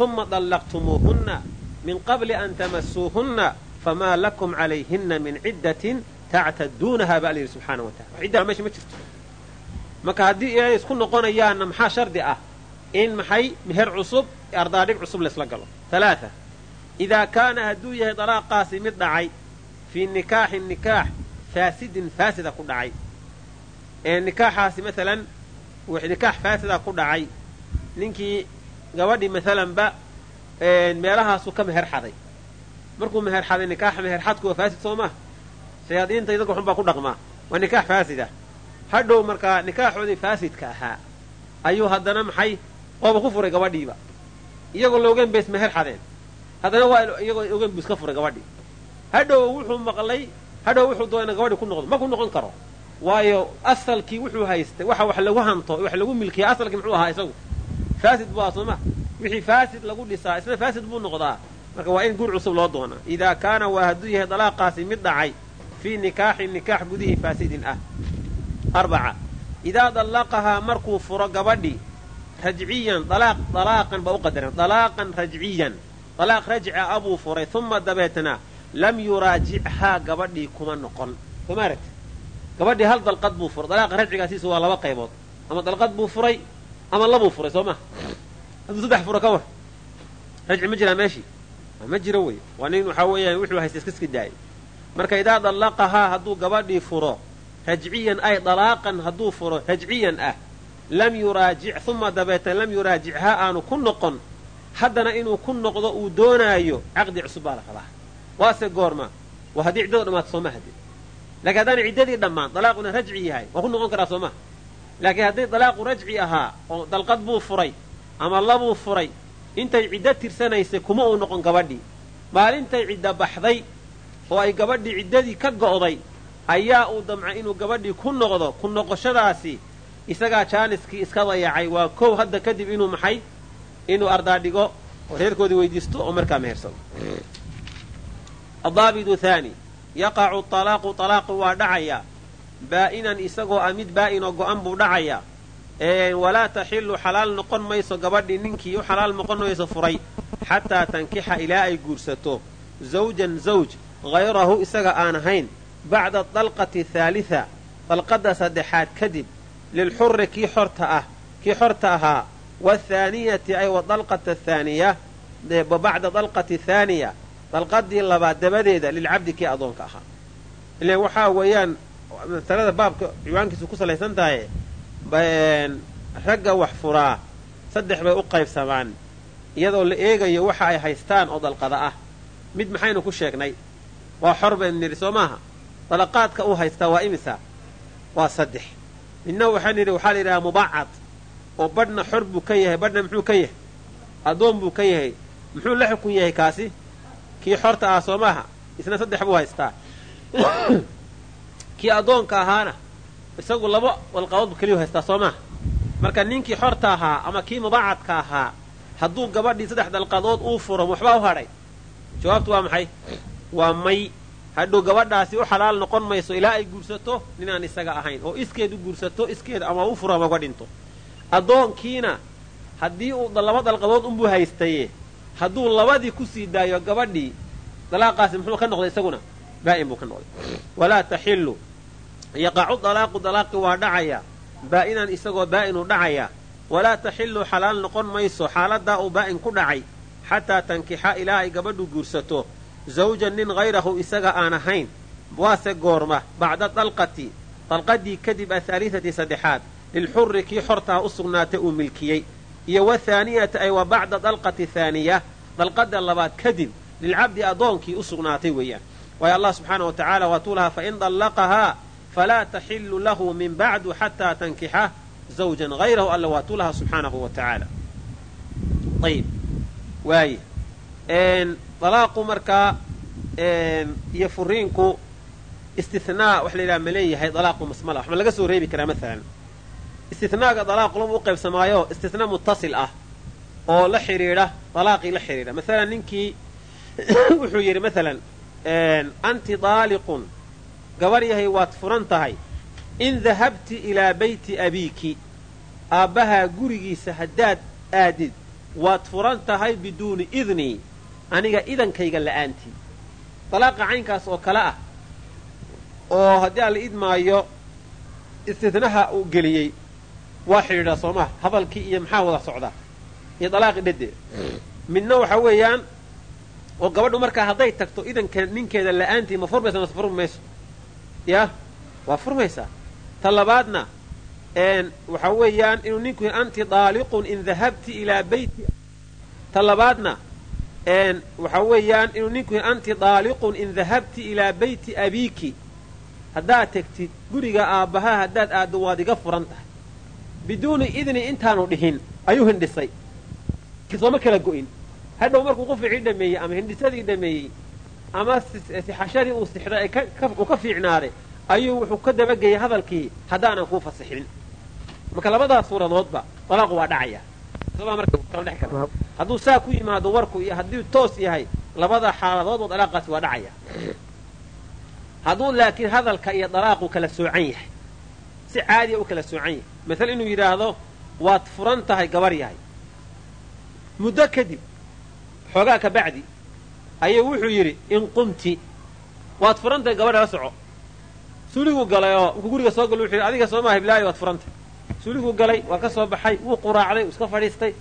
uma dallaqtumuuhunna min qabli an tamasuuhunna famaa lakum calayhinna min ciddatin tactaduunaha baa layidhi subxaana wa tacala ciddaa meesha ma jirto. Marka haddii ay isku noqonayaanna maxaa shardi ah? In maxay meher cusub ardaadhig cusub laysla galo. Alaaa idaa kaana hadduu yahay dalaaqaasi mid dhacay fii nikaaxin nikaax faasidin faasida ku dhacay. Ee nikaaxaasi maalan nikaax faasida ku dhacay ninkii gabadhii maalanba meelahaasuu ka meher xaday. Markuu meher xaday nikaaxa meherxadku waa faasid soo maha shayaadiinta idaga xun baa ku dhaqmaa. Waa nikaax faasida. Hadhow markaa nikaaxoodii faasidka ahaa ayuu haddana maxay ooba ku furay gabadhiiba iyagoo la ogeyn bays meher xadeen. Haddana waa iyagoo ogeyn buu iska furay gabadhii. Hadhow wuxuu maqlay hadhow wuxuu doona gabadhii ku noqdo ma ku noqon karo. Waayo asalkii wuxuu haystay waxa wax lagu hanto wax lagu milkiya asalkii muxuu ahaa isagu? Faasid buu ahaa wixii faasid lagu dhisaa isna faasid buu noqdaa. Marka waa in guur cusub loo doonaa idaa kaana waa hadduu yahay dalaaqaasi mid dhacay fii nikaaxin nikaax gudihii faasidin ah. Arbaca. Idaa dallaqahaa markuu furo gabadhii rajciyan alaaq dalaaqan baa u qadaran dalaaqan rajciyan. Dalaaq rajca abuu furay uma dabeetna lam yuraajichaa gabadhii kuma noqon. Sooma aragti gabadhii hal dalqad buu furay. Dalaaqa rajcigaasiisa waa laba qaybood. Ama dalqad buu furay ama labuu furay soo maha hadduu saddex furo ka war rajci ma jiraa meeshii? Ma jiro wey. Waa nin waxaa weeyaan wuxuu haysta iska iska daayay marka idaa dallaqahaa hadduu gabadhii furo rajciyan ay dalaaqan hadduu furo rajciyan ah lam yuraajic uma dabeetan lam yuraajichaa aanu ku noqon haddana inuu ku noqdo uu doonaayo caqdi cusub baa la rabaa. Waase goorma waa haddii ciddadu dhammaato sooma hadin lakiin haddaan ciddadii dhammaan dalaaquna rajci yahay waa ku noqon karaa soomaha laakiin haddii dalaaqu rajci ahaa oo dalqad buu furay ama labuu furay intay ciddo tirsanaysay kuma uu noqon gabadhii maalintay cidda baxday oo ay gabadhii ciddadii ka go'day ayaa uu damcay inuu gabadhii ku noqdo ku noqoshadaasi isagaa jaaniskii iska dayacay waa kow hadda kadib inuu maxay? Inuu ardaa dhigo oo reerkoodii weydiisto oo markaa mehersado adaabidu haani yaqacu talaaqu talaaqu waa dhacayaa baa'inan isagoo ah mid go'an buu dhacayaa walaa taxilu xalaal noqon mayso gabadhii ninkii u xalaal noqon mayso furay xataa tankixa ilaa ay guursato. Zawjan zawj hayrahu isaga aan ahayn. Bacda dalqati haalitha dalqadda saddexaad kadib lilxuri kii xorta ah kii xorta ahaa wathaaniyati ay wa dalqata thaaniya bacda dalqati thaaniya dalqadii labaad dabadeeda lilcabdi kii adoonka ahaa ilan waxaa weeyaan masalada baabka ciwaankiisu ku salaysan tahay ragga wax furaa saddex bay u qaybsamaan iyadoo la eegayo waxa ay haystaan oo dalqada ah mid maxaynu ku sheegnay waa xor baynu nidhi soo maaha dalaqaadka uu haystaa waa imisa waa saddex midna waxaan nidhi waxaa la yidhahaa mubacad oo badhna xor buu ka yahay badhna muxuu ka yahay? Addoon buu ka yahay. Muxuu la xukun yahay kaasi? Kii xorta ah soo maaha isna saddex buu haystaa. *coughs* Kii addoonka ahaana isagu laba dalqadood bu keliyu haystaa soo maaha. Marka ninkii xorta ahaa ama kii mubacadka ahaa hadduu gabadhii saddex dalqadood uu furo waxbaa u hadhay? Jawaabtu waa maxay? Waa may hadhow gabadhaasi u xalaal noqon mayso ilaa ay guursato ninaan isaga ahayn. Oo iskeed u guursato iskeed ama u furo ama uga dhinto. Addoonkiina haddii uu laba dalqadood unbuu haystaye hadduu labadii ku sii daayo gabadhii dalaaqaasi muxuu ka noqday isaguna? Baa'in buu ka noqday. Walaa taxillu. Yaqacu dalaaqu dalaaqi waa dhacaya. Baa'inan isagoo baa'inu dhacaya. Walaa taxillu xalaal noqon mayso. Xaaladaa uu baa'in ku dhacay. Xataa tankixa ilaa ay gabadhu guursato zawjan nin hayrahu isaga aan ahayn. Waase goorma bacda dalqati dalqadii kadib ahaaliثati saddexaad. Lilxuri kii xortaha u sugnaatay uu milkiyey. Iyo wathaaniyata ay wa bacda dalqati thaaniya dalqada labaad kadib lilcabdi addoonkii u sugnaatay weeyaan. Waayo allah subxaana wa tacaala waatuu lahaa fain dallaqahaa falaa taxilu lahu min bacdu xataa tankixa zawjan hayrahu alla waatuu lahaa subxaanahu wa tacaala dalaaqu markaa iyo furiinku istinaa wax la yidhaha ma leeyahay dalaaqu masmala. Wax laga soo reebi karaa maalan istinaaga dalaaqu lama u qaybsamaayo istinaa muttasil ah oo la xidhiidha dalaaqii la xidhiidha maalan ninkii *coughs* wuxuu yidhi maalan anti daaliqun gabar yahay waad furan tahay. In dahabti ilaa bayti abiiki aabbahaa gurigiisa haddaad aadid waad furan tahay biduuni idnii aniga idankayga la'aantii. Dalaaqa caynkaas oo kale ah oo haddii aan la idmaayo istinaha uu geliyey waa xidhiidhaa soo maha hadalkii iyo maxaa wada socdaa? Iyo dalaaqii dhadee midna waxa weeyaan oo gabadhu markaa hadday tagto idanka ninkeeda la'aantii ma furmaysa mase furmi mayso yah waa furmaysaa ta labaadna waxa weeyaan inuu ninku anti daaliqun in dahabti ilaa bayti. Ta labaadna waxa weeyaan inuu ninku anti daaliqun in dahabti ilaa bayti abiiki. Haddaad tegtid guriga aabbahaa haddaad aaddo waad iga furan tahay biduuni idni intaanu dhihin ayuu hindhisay. Sooma kala go'in. Hadhow markuu quficii dhameeyey ama hindhisadii dhameeyey ama sixashadii uu sixday uu ka fiicnaaday ayuu wuxuu ka dabageyay hadalkii haddaanan kuu fasixin. Marka labadaas suuradoodba dalaaqu waa dhacaya hadduu saa ku yimaado warku iyo hadduu toos yahay labada xaaladoodba dalaaqaasi waa dhacaya. Hadduu laakiin hadalka iyo dalaaqu kala soocan yahay si caadiya u kala soocan yahay masale inuu yidhaahdo waad furan tahay gabar yahay. Muddo kadib xoogaa ka bacdi ayuu wuxuu yidhi in qumti. Waad furan tahay gabadha la soco. Suuliguu galay oo markuu guriga soo galo wuxuu yidhi adiga soo maaha iblaayo waad furantay suuliguu galay waa ka soo baxay wuu quraacday wuu iska fadhiistay.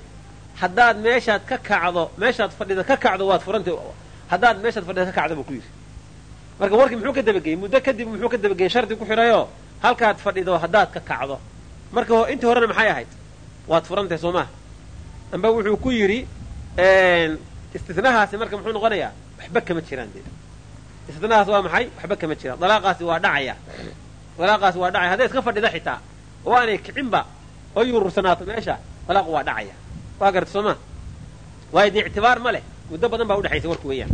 Haddaad meeshaad ka kacdo meeshaad fadhida ka kacdo waad furantay haddaad meeshaad fadhida ka kacdo buu ku yidhi. Marka warkii muxuu ka dabageyey muddo kadib muxuu ka dabageyey shardi ku xidhayoo halkaad fadhido haddaad ka kacdo. Marka intii horena maxay ahayd? Waad furantahay soo maaha amba wuxuu ku yidhi istinahaasi marka muxuu noqonayaa? Waxba kama jiraan dee. Istinahaas waa maxay? Waxba kama jiraan. Dalaaqaasi waa dhacaya. Dalaaqaasi waa dhacaya. Hadday iska fadhida xitaa oo kicinba oo yurursanaato meesha dalaaqu waa dhacaya. Waa garta soo maa waayo dee ictibaar ma leh muddo badan baa udhexaysa warku weeyaan.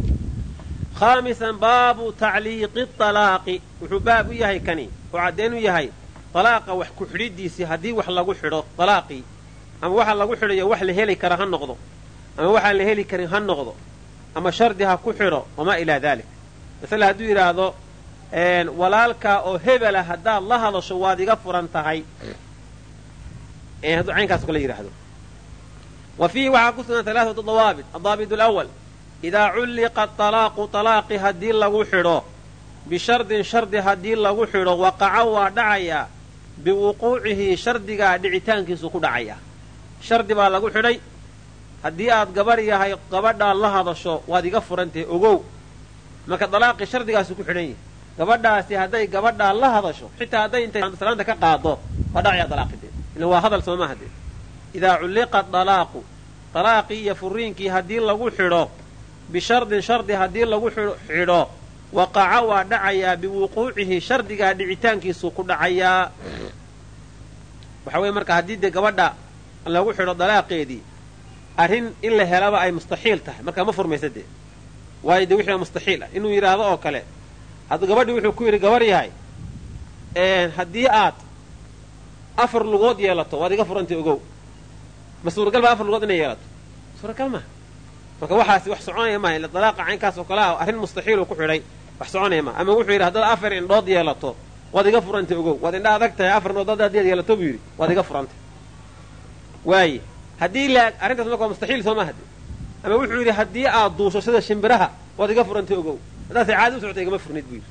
Khaamisan baabu tacliiqi alaaqi wuxuu baab u yahay kani oo caddeyn u yahay dalaaqa wax ku xidhidiisii haddii wax lagu xidho dalaaqii ama waxa lagu xidhayo wax la heli kara ha noqdo ama waxaan la heli karin ha noqdo ama shardi ha ku xidho wamaa ilaa dalik masale hadduu yidhaahdo walaalkaa oo hebela haddaad la hadasho waad iga furan tahay. Hadduu caynkaaso kale yidhaahdo. Wa fiihi waxaa ku sugan alaaatu dawaabit. Adaabit alawal idaa culliqa talaaqu talaaqi haddii lagu xidho bishardin shardi haddii lagu xidho waqaca waa dhacayaa biwuquucihi shardigaa dhicitaankiisu ku dhacayaa shardi baa lagu xidhay. Haddii aad gabar yahay gabadhaa la hadasho waad iga furantahay ogow. Marka dalaaqii shardigaasu ku xidhan yahay gabadhaasi hadday gabadhaa la hadasho xitaa hadday intay salaanta ka qaado waa dhacaya dalaaqidee. Ila waa hadal soo maaha dee idaa culliqa dalaaqu dalaaqii iyo furiinkii haddii lagu xidho bishardin shardi haddii lagu xidho waqaca waa dhacayaa biwuquucihi shardigaa dhicitaankiisu ku dhacayaa. Waxa weye marka haddii dee gabadha lagu xidho dalaaqeedii arrin in la helaba ay mustaxiil tahay. Markaa ma furmaysa dee. Waayo dee wixii mustaxiil ah. Inuu yidhaahdo oo kale gabadhii wuxuu ku yidhi gabar yahay haddii aad afar lugood yeelato waad iga furantay ogow. Ma suuragal baa afar lugood inay yeelato? Suuragal maha marka waxaasi wax soconaya maha ila dalaaqa caynkaas oo kale ah arrin mustaxiiluu ku xidhay wax soconaya maha ama wuxuu yidhi haddaad afar indhood yeelato waad iga furantay ogow. Waad indha adag tahay afar indhood haddaad yeelato buu yidhi waad iga furantay. Waaye haddii la arrintaas marka waa mustaxiil soo maaha ama wuxuu yidhi haddii aad duusho sida shimbiraha waad iga furantay ogow haddaad caadi u socota igama furnid buu yidhi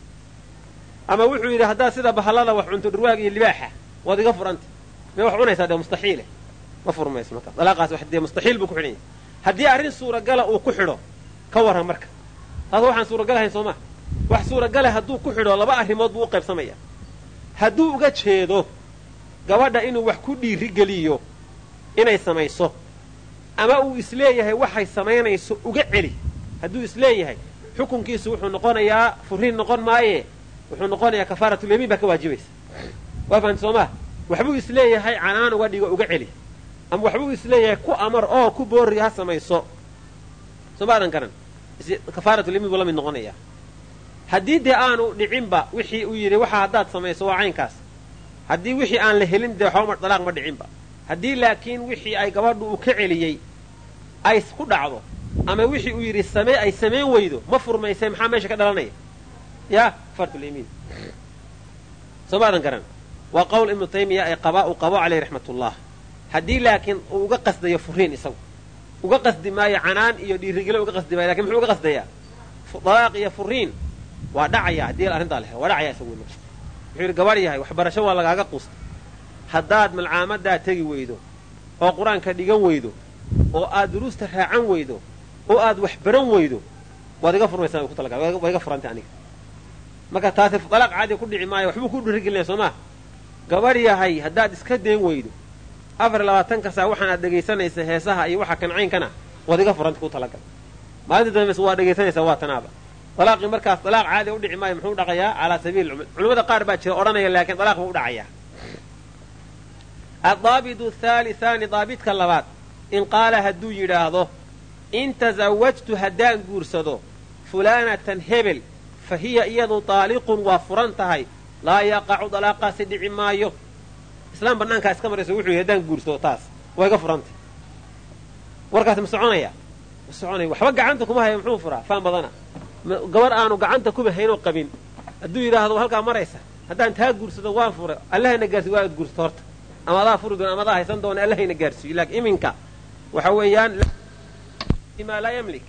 ama wuxuu yidhi haddaad sida bahallada wax cunto dhurwaag iyo libaaxa waad iga furantay. May wax cunaysaa dee mustaxiile ma furmayso marka. Dalaaqaas wax dee mustaxiil buu ku xidhan haddii arrin suuragala uu ku xidho ka warran marka. Taas waxaan suuragalahayn soo maa wax suuragala hadduu ku xidho laba arrimood buu u qaybsamaya. Hadduu uga jeedo gabadha inuu wax ku dhiirigeliyo inay samayso ama uu is leeyahay waxay samaynayso uga celi hadduu is leeyahay xukunkiisu wuxuu noqonayaa furiin noqon maaye. Wuxuu noqonayaa kafaaratulyamiin baa ka waajibaysa. Waa fahamti soo maa waxbuu is leeyahay canaan uga dhigo uga celi. Ama waxbuu is leeyahay ku amar oo ku boori ha samayso. Soo maadan garan kafaaratulyamiin buu la mid noqonayaa. Haddii dee aanu dhicinba wixii uu yidhi waxa haddaad samayso waa caynkaas. Haddii wixii aan la helin dee waxba dalaaq ma dhicinba haddii laakiin wixii ay gabadhu uu ka celiyey ay ku dhacdo ama wixii uu yidhi samee ay samayn weydo. Ma furmaysay maxaa meesha ka dhalanaya? Ya kafaaratulyamiin soo maadan garan waa qowl ibnu taymiya ay qaba uu qabo caleyh raxmatullah. Haddii laakiin uu uga qasdayo furiin isagu uga qasdi maayo canaan iyo dhiirigelo uga qasdi maayo laakiin muxuu uga qasdayaa? Dalaaq iyo furiin waa dhacaya haddii arrintaa la waa dhacaya isagu wuxuu yidhi gabarh yahay waxbarasho waa lagaaga quusta haddaad malcaamadaa tegi weydo oo qur'aanka dhigan weydo oo aad duruusta raacan weydo oo aad wax baran weydo waad iga furmaysaa ku talagal waa iga furantay aniga. Marka taasi dalaaq caadiga ku dhici maayo waxbuu ku dhirigelinaya soo maa gabarh yahay haddaad iska dayn weydo. Afar labaatanka saa waxaan aad dhegaysanaysa heesaha iyo waxa kancaynkana waad iga furanta ku talagal maalinta dambe waa dhegaysanaysaa waa tanaaba. Dalaaqii markaas dalaaq caadiga udhici maayo muxuu dhaqayaa calaa sabiili culimmada qaar baa jira odhanaya laakiin dalaaq buu u dhacayaa addaabidu thaalithaani daabidka labaad. In qaala hadduu yidhaahdo in tasawajtu haddaan guursado fulaanatan hebel fa hiya iyadu taaliqun waa furan tahay laa yaqacu dalaaqaasi dhici maayo islaam bannaankaa iska marayso wuxuu yidhi haddaan guursado taas waa iga furantay warkaas ma soconaya ma soconaya waxba gacanta kuma haya muxuu furaa faan badana gabar aanu gacanta kuba haynoo qabin hadduu yidhaahdo halkaa maraysa haddaan taa guursado waan furay allahayna gaarsiy waa guursato horta ama adaa furi doona ama adaa haysan doona allahayna gaarsiiyo laakiin iminka waxa weeyaan maa laa yamlik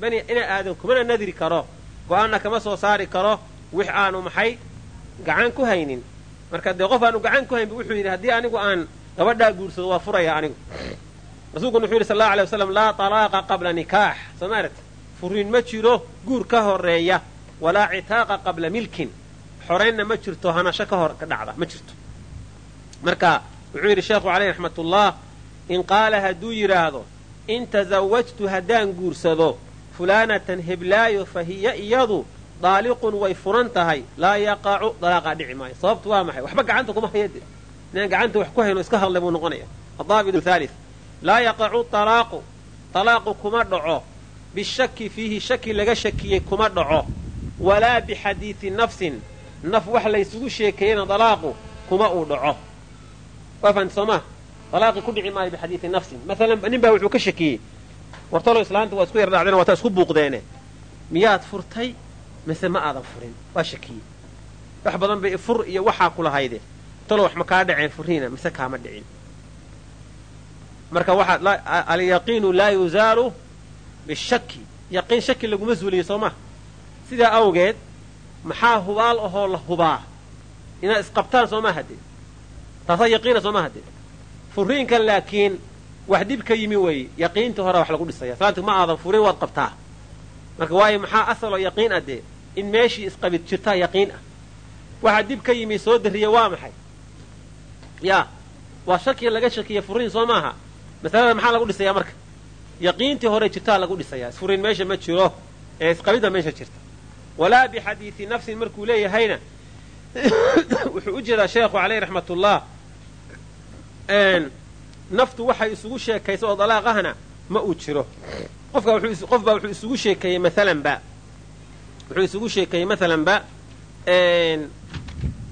bani ina aadan kumana nadri karo go'aanna kama soo saari karo wix aanu maxay gacan ku haynin marka dee qof aanu gacan ku haynba wuxuu yidhi haddii anigu aan gabadhaa guursado waa furaya anigu rasuulkuna wuxuu yidhi sal alay waslam laa talaaqa qabla nikaax soo maarat furiin ma jiro guur ka horreeya walaa citaaqa qabla milkin xoraynna ma jirto hanasho ka hor ka dhacda ma jirto marka wuxuu yidhi sheekhu caleyh raxmatullah in qaala hadduu yidhaahdo in tasawajtu haddaan guursado fulaanatan heblaayo fa hiya iyadu daaliqun way furan tahay laa yaqacu dalaaqaa dhici maayo. Sababtu waa maxay? Waxba gacanta kuma hayade inaan gacanta wax ku hayno iska hadlay buu noqonaya adaabidu thalith. Laa yaqacu talaaqu talaaqu kuma dhaco. Bishaki fiihi shaki laga shakiyey kuma dhaco. Walaa bixadiidi nafsin naf wax laysugu sheekeeyena dalaaqu kuma uu dhaco. Waa fahamti soo maa dalaaqii ku dhici maayo bixadiidi nafsin maalan nin baa wuxuu ka shakiyey wartalo islaanta waa isku yardhacdeen waa taa isku buuqdeene miyaad furtay mise ma aadan furin waa shakiyey wax badan bay fur iyo waxaa kulahayde talo wax ma kaa dhaceen furiina mise kaama dhicin marka waxaa alyaqiinu laa yuzaalu bishaki yaqiin shaki laguma zuuliyo soo maha sidaa awgeed maxaa hubaal ahoo la hubaa inaad isqabtaan soo maa haddee yaqiina soo maa furiinkan laakiin wax dib ka yimi weeye yaqiintii hore wax lagu dhisaya. Salaanti ma aadan furin waad qabtaa. Marka waayo maxaa asaloo yaqiin ah dee? In meeshii isqabid jirtaa yaqiin ah. Waxaa dib ka yimi soo dariya waa maxay? Yaa waa shakiga laga shakiya furiin soo maaha. Masalada maxaa lagu dhisayaa marka? Yaqiintii hore jirtaa lagu dhisayaa isfuriin meesha ma jiro ee isqabidda meesha jirta. Walaa bixadiidi nafsin markuu leeyahayna *coughs* wuxuu u jeedaa sheekhu caleyh raxmatullah naftu waxay isugu sheekaysa oo dalaaqahana ma uu jiro. Qof baa wuxuu isugu sheekeeyey maalanba wuxuu isugu sheekeeyey maalanba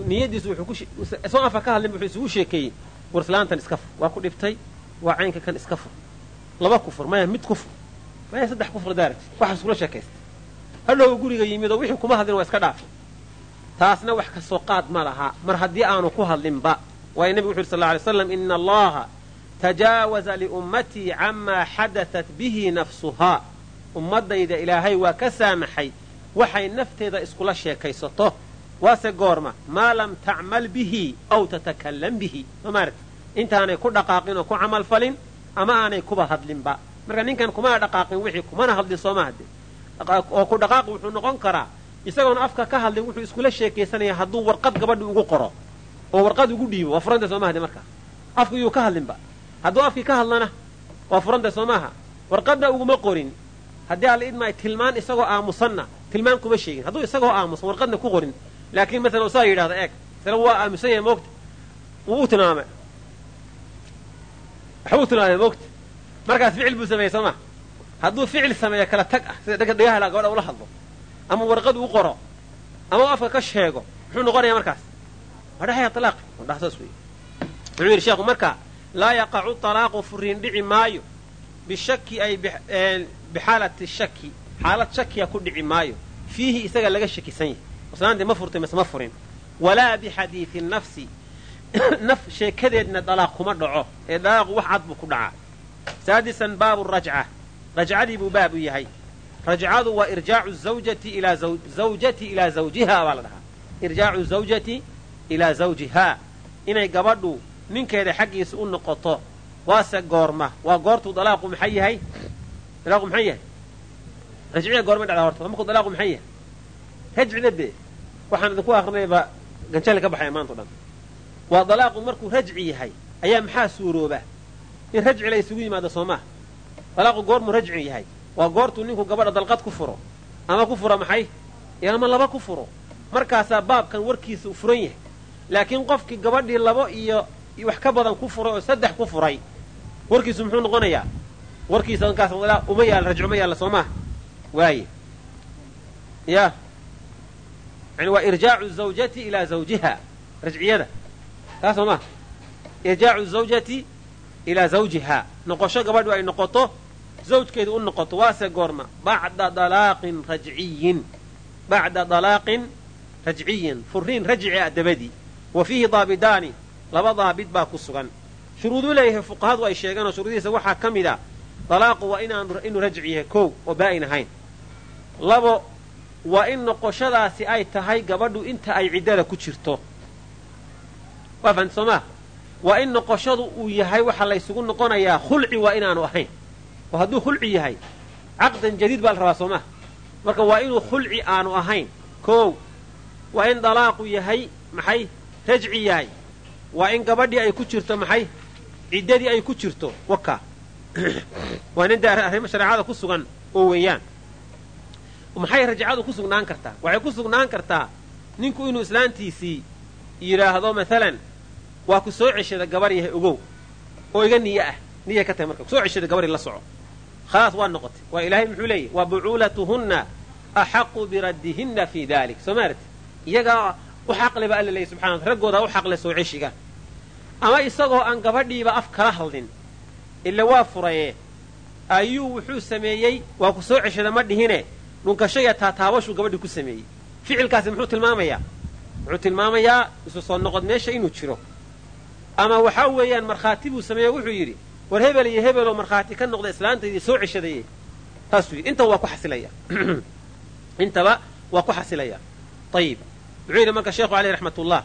niyadiisu wuxuu afa ka hadlin wuxuu isugu sheekeeyey war islaantan iska fur waa ku dhibtay waa caynka kan iska fur laba kufur maya mid kufur maya saddex kufur daarati waxa iskula sheekaysta hadhow guriga yimid oo wixii kuma hadlin waa iska dhaafay taasna wax ka soo qaad ma laha. Mar haddii aanu ku hadlinba waayo nebigu wuxu yuri sal alay slam ina allaha tajaawaza liummatii camaa xadatat bihi nafsuhaa ummaddayda ilaahay waa ka saamaxay waxay nafteeda iskula sheekaysato. Waase goorma maa lam tacmal bihi aw tatakallam bihi. Somaarata intaanay ku dhaqaaqin oo ku camal falin ama aanay kuba hadlinba. Marka ninkan kuma dhaqaaqin wixii kumana hadlin sooma hadde oo ku dhaqaaqi wuxuu noqon karaa isagoona afka ka hadlin wuxuu iskula sheekaysanaya hadduu warqad gabadhi ugu qoro oo warqad ugu dhiibo waa furantay soo maha de markaa afku yuu ka hadlinba. Hadduu afkii ka hadlana waa furantay soo maaha warqadna uguma qorin. Haddii alla idmaayo tilmaan isagoo aamusanna tilmaan kuma sheegin. Hadduu isagoo aamusan warqadna ku qorin. Laakiin masalan saa yidhahda eeg. Isla waa aamusan yahay moogta. Wuu u tilmaamay. Waxbuu tilmaamay moogta. Markaas ficil buu sameeyey soo maa hadduu ficil sameeyo kala tag ah sida dhagahala gabadha ula hadlo. Ama warqad u qoro. Ama afka ka sheego muxuu noqonayaa markaas waa dhahaya alaaqi wadhaha saas wey wuxuu yidhi sheekhu marka laa yaqacu talaaqu furiin dhici maayo bishaki ay bixaalati shaki xaalad shakiya ku dhici maayo fiihi isaga laga shakisan yahay islaantii ma furtay mise ma furin walaa bixadiidi nafsi. *coughs* Naf sheekadeedna dalaaq kuma dhaco ee dalaaqu wax cad buu ku dhacaa saadisan baabu rajca rajcadii buu baab u yahay. Rajcadu waa irjaacu zawjati ilaa zawjati ilaa zawjiha baa la dhahaa. Irjaacu zawjati ilaa zawjihaa inay gabadhu ninkeeda xaggiisa u noqoto. Waase goorma. Waa goortuu dalaaqu maxay yahay? Dalaaqu maxay yahay? Rajciya goorma dhacdaa horta markuu dalaaqu maxay yahay? Rajcida dee waxaan idinku akrinayba ganjali ka baxaya maanta o dhan. Waa dalaaqu markuu rajci yahay ayaa maxaa suurooba? In rajci la isugu yimaado soo dalaaqu goormuu rajci yahay. Waa goortuu ninku gabadha dalqad ku furo. Ama ku fura maxay? Ama laba ku furo. Markaasaa baabkan warkiisa u furan yahay laakiin qofkii gabadhii labo iyo wax ka badan ku furay oo saddex ku furay warkiisu muxuu noqonayaa? Warkiisa markaas uma yaal rajco ma yaalla soo maha waaye. Ya. Yani waa irjaacu zawjati ilaa zawjiha rajciyada. Taa soo maha irjaacu zawjati ilaa zawjiha. Noqosho gabadhu ay noqoto zawjkeedu u noqoto waase goorma. Bacda dalaaqin rajciyin. Bacda dalaaqin rajciyin. Furiin rajci ah dabadii wa fiihi daabidaani laba daabid baa ku sugan. Shuruuduu leeyahay fuqahadu ay sheegeenoo shuruudihiisa waxaa ka mid a dalaaqu waa inuu rajci yahay kow oo baa'in ahayn. Labo waa in noqoshadaasi ay tahay gabadhu inta ay ciddada ku jirto. Waa fahamti soo maa waa in noqoshadu uu yahay waxa laysugu noqonayaa khulci waa inaanu ahayn. Oo hadduu khulci yahay caqdan jadiid baa la rabaa soo maha marka waa inuu khulci aanu ahayn kow. Waa in dalaaqu yahay maxay rajci yahay waa in gabadhii ay ku jirto maxay? Ciddadii ay ku jirto waka *coughs* waa nin dee arrimo shareecada ku sugan oo weeyaan. Maxay rajcadu ku sugnaan kartaa? Waxay ku sugnaan kartaa ninku inuu islaantiisii yidhaahdo maalan waa ku soo ceshada gabar yahay ogow oo iga niyo ah. Niya ka tahay marka ku soo ceshada gabari la soco. Khalaas waa noqotay. Waa ilaahay muxuu leeyahy wa bucuulatuhunna axaqu biraddihinna fii dalik soo maarati iyagaa u xaqle ba alla leeyay subxana wata raggoodaa u xaqle soo ceshiga. Ama isagoo aan gabadhiiba af kala hadlin ila waa furaye ayuu wuxuu sameeyey waa ku soo ceshada ma dhihine. Dhunkashaya taataabashuu gabadhii ku sameeyey. Ficilkaasi muxuu tilmaamayaa wuxuu tilmaamayaa isu soo noqod meesha inuu jiro. Ama waxaa weeyaan markhaati buu sameeye wuxuu yidhi war hebel iyo hebeloo markhaati ka noqda islaantaydii soo ceshadaye taasuu yidhi. Intaba waa ku xasilaya. *clears throat* Intaba waa ku xasilaya. Ayib wuxuu yidhi marka sheekhu aleyh raxmat ullah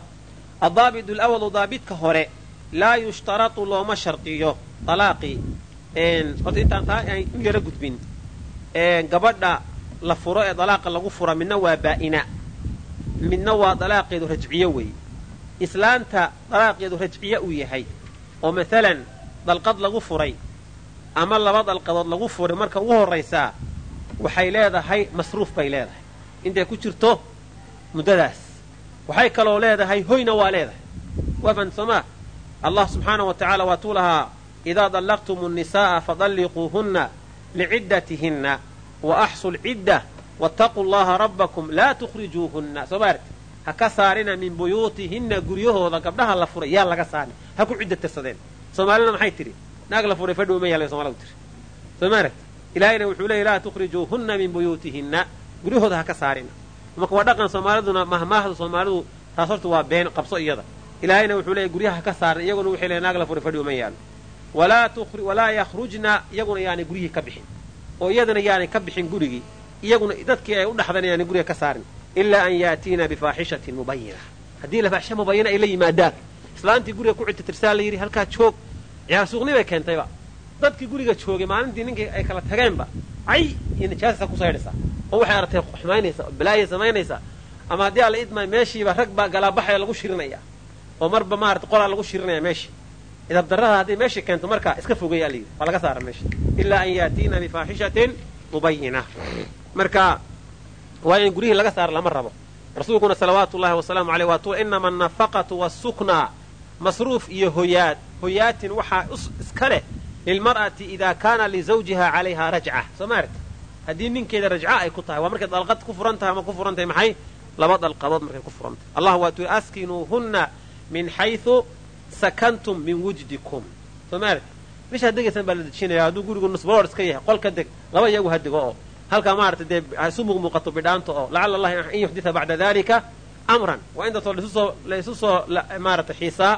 addaabit alawalu daabidka hore laa yushtaratu looma shardiyo alaaqii horta intaan taa aan u yaro gudbin. Gabadha la furo ee dalaaqa lagu fura midna waa baa'ina. Midna waa dalaaqeedu rajciyo weeye islaanta dalaaqeedu rajciyo uu yahay. Oo maalan dalqad lagu furay ama laba dalqadood lagu furay marka ugu horraysaa waxay leedahay masruuf bay leedahay. Intay ku jirto muddadaas waxay kaloo leedahay hoyna waa leedahay. Waa fant soomaa allah subxaanahu wa tacaala waatuu lahaa idaa dallaqtumu nnisaa'a fadalliquuhunna liciddatihinna wa axsu lcidda waataquu llaha rabbakum laa tukhrijuuhunna soo maarti ha ka saarina min buyuutihinna guryahooda gabdhaha la furay yaa laga saari. Ha ku cidda tirsadeen. Soomaalina maxay tidhi naag la furay fadhow ma yaalla somaalidu tiri. Soo maaragti ilaahayna wuxuu leeyay laa tukhrijuuhunna min buyuutihinna. Guryahooda ha ka saarina waa dhaqan soomaaliduna mahmaahda soomaalidu taas horta waa been qabso iyada. Ilaahayna wuxuu leeyay guryaha ha ka saarin iyaguna wuxuu leeyay naag la furay fadhow ma yaalo walaa yakhrujna iyaguna yaanay guryihii ka bixin. Oo iyadana yaanay ka bixin gurigii iyaguna dadkii ay u dhaxdan yaanay guriga ka saarin. Ilaa an yaatiina bifaaxishatin mubayina haddii la faaxisha mubayina ay la yimaadaan. Islaantii guriga ku cidta tirsaa la yidhi halkaa joog. Ciyaar suuqni bay keentayba. Dadkii guriga joogay maalintii ninkii ay kala tageenba cay iyo nijaasasa ku saydhaysaa oo waxay aragtay xumaynaysa oo balaayay ama haddii alla idmay meeshiiba rag baa galaabaxaya lagu shirinaya oo marba maarata qolaa lagu shirinaya meesha idabdarrada hadday meesha keento marka iska fogeeya alayidhi waa laga saara meesha ilaa an yaatiina bifaaxishatin mubayina marka waa in guryihii laga saara lama rabo. Rasuulkuna salawaatu ullahi wasalaamu aleyh waa tuu inama annafaqatu wasuknaa masruuf iyo hoyaad. Hoyaatin waxaa iska leh lilmar'ati idaa kaana lizawjiha calayha rajca. Soo maarta haddii ninkeeda rajca ay ku tahay waa markay dalqad ku furan tahay ama ku furan tahay maxay? Laba dalqadood markay ku furan tahay allah waa tuu askinuuhunna min xayثu sakantum min wujdikum. Soo maarta meeshaa degaysan baa la dejinaya hadduu gurigu nusbaloor iska yahay qol ka deg laba iyagu ha dego oo halkaa maarata dee isu muuqmuuqato bidhaanta oo lacala allahi an yuxditha bacda dalika amran. Waa intaasoo laisusoo la isu soo maarata xiisaa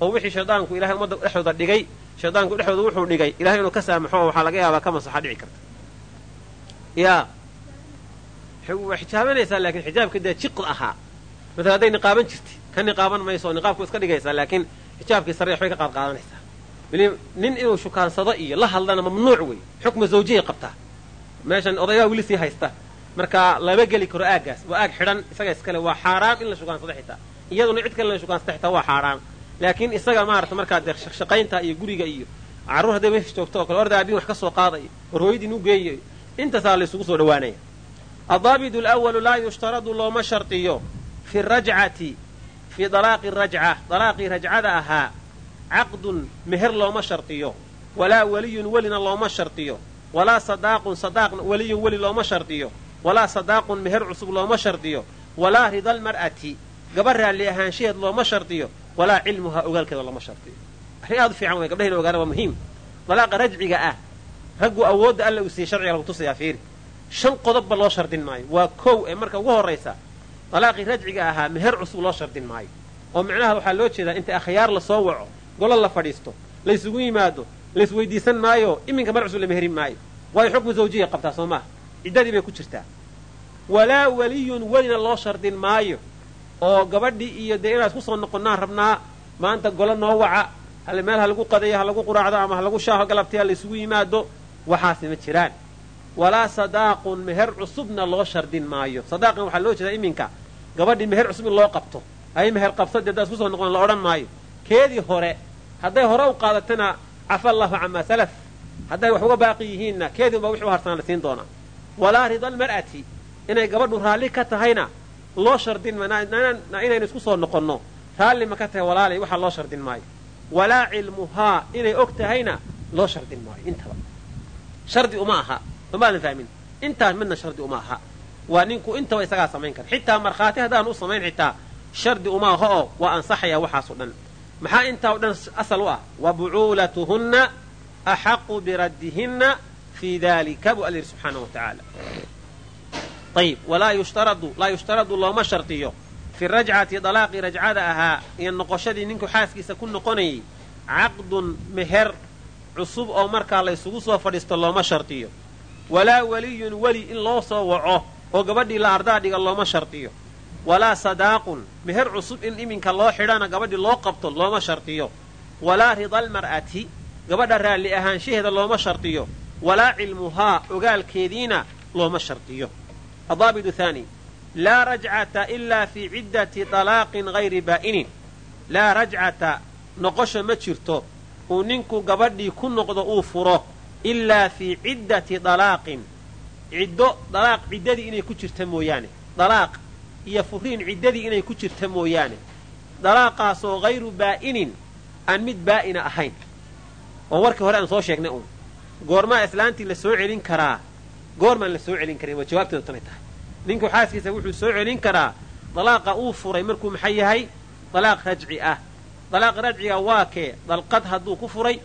oo wixii shaydaanku ilahay ummadda dhexdooda dhigay shaydaanku dhexdooda wuxuu dhigay ilahay inuu ka saamaxo waxaa laga yaabaa ka masaxa dhici karta ya waa xijaabanaysaa laakiin xijaabka dee jiqd ahaa maala hadday niqaaban jirti ka niqaaban mayso oo niqaabku iska dhigaysaa laakiin xijaabkii sare waxbay ka qaad qaadanaysaa nin inuu shukaansado iyo la hadlana mamnuuc wey xukma zawjiyay qabtaa meeshan odayaa weli sii haysta. Marka lama geli karo aaggaas waa aag xidhan isaga iskale waa xaaraam in la shukaansado xitaa. Iyaduna cid kale la shukaansado xitaa waa xaaraam laakiin isaga maarata markaa dee shaqshaqaynta iyo guriga iyo carruur hadday meesha joogto oo kale orda aabin wax ka soo qaadayo war hooyadiin u geeyayo intaasaa la isugu soo dhawaanaya adaabidu alawalu laa yushtaradu looma shardiyo fi rajcati fii dalaaqi rajca dalaaqii rajcada ahaa caqdun meher looma shardiyo walaa weliyun welina looma shardiyo walaa sadaaqun sadaaq weliyun weli looma shardiyo walaa sadaaqun meher cusub looma shardiyo walaa rida lmar'ati gaba raalli ahaanshaheed looma shardiyo walaa cilmuhaa ogaalkeeda looma shardiyo arrin aad u fiican wey gabdhahin ogaana waa muhiim. Dalaaqa rajciga ah raggu awoodda alla uu siiyey sharciga lagu tusayaa fiiri. Shan qodobba loo shardin maayo. Waa kow ee marka ugu horraysa dalaaqii rajciga ahaa meher cusub loo shardin maayo. Oo micnaha waxaa loo jeedaa inta akhyaar la soo waco golo la fadhiisto laysugu yimaado laysweydiisan maayo iminka mar cusub la meherin maayo. Waayo xukmu zawjiya qabtaa soo maaha. Ciddadii bay ku jirtaa. Walaa weliyun welina loo shardin maayo. Oo gabadhii iyo dee inaan isku soo noqonnaan rabnaa maanta golo noo waca. Hal meel ha lagu qadayo ha lagu quraacdo ama ha lagu shaaho galabtay ha laysugu yimaado waxaasi ma jiraan. Walaa sadaaqun meher cusubna loo shardin maayo. Sadaaqan waxaa loo jeedaa iminka. Gabadhii meher cusub in loo qabto. Ay meher qabsade haddaa isku soo noqon la odhan maayo. Keedii hore hadday hore u qaadatana cafa allahu camaa salaf. Hadday wax uga baaqi yihiinna keedii unbaa wixii u harsanaa la siin doonaa. Walaa rida almar'ati inay gabadhu raalli ka tahayna loo shardin inaynu isku soo noqonno. Raalli ma ka tahay walaalay waxaa loo shardin maayo. Walaa cilmuhaa inay og tahayna loo shardin maayo. Intaba shardi uma aha. Somaadan fahmin. Intaas midna shardi uma aha. Waa ninku intaba isagaa samayn kara xitaa markhaati haddaan u samayn xitaa shardi uma aha oo waa ansaxaya waxaasoo dhan. Maxaa intaa o dhan asal u ah? Wa bucuulatuhunna axaqu biraddihinna fii dalika buu alla yidhi subxaana wa tacaala. Ayib walaa yushtaradu laa yushtaradu looma shardiyo. Fi rajcati dalaaqii rajcada ahaa iyo noqoshadii ninku xaaskiisa ku noqonayay caqdun meher cusub oo markaa laysugu soo fadhiisto looma shardiyo walaa weliyun weli in loo soo waco oo gabadhii la ardaa dhiga looma shardiyo walaa sadaaqun meher cusub in iminka loo xidhana gabadhii loo qabto looma shardiyo walaa rida almar'ati gabadha raalli ahaanshaheeda looma shardiyo walaa cilmuhaa ogaalkeediina looma shardiyo adaabidu haani laa rajcata ilaa fii ciddati dalaaqin hayri baa'inin laa rajcata noqosha ma jirto uu ninku gabadhii ku noqdo uu furo ilaa fii ciddati dalaaqin. Ciddo dalaaq ciddadii inay ku jirta mooyaane. Dalaaq iyo furiin ciddadii inay ku jirta mooyaane. Dalaaqaasoo hayru baa'inin aan mid baa'ina ahayn. Oo warkii hore aan soo sheegnay uun. Goormaa islaantii la soo celin karaa? Goormaan la soo celin karin waa jawaabteedu tanay tahay. Ninku xaaskiisa wuxuu soo celin karaa dalaaqa uu furay markuu maxay yahay? Dalaaq rajci ah dalaaq rajciga waa kee. Dalqad hadduu ku furay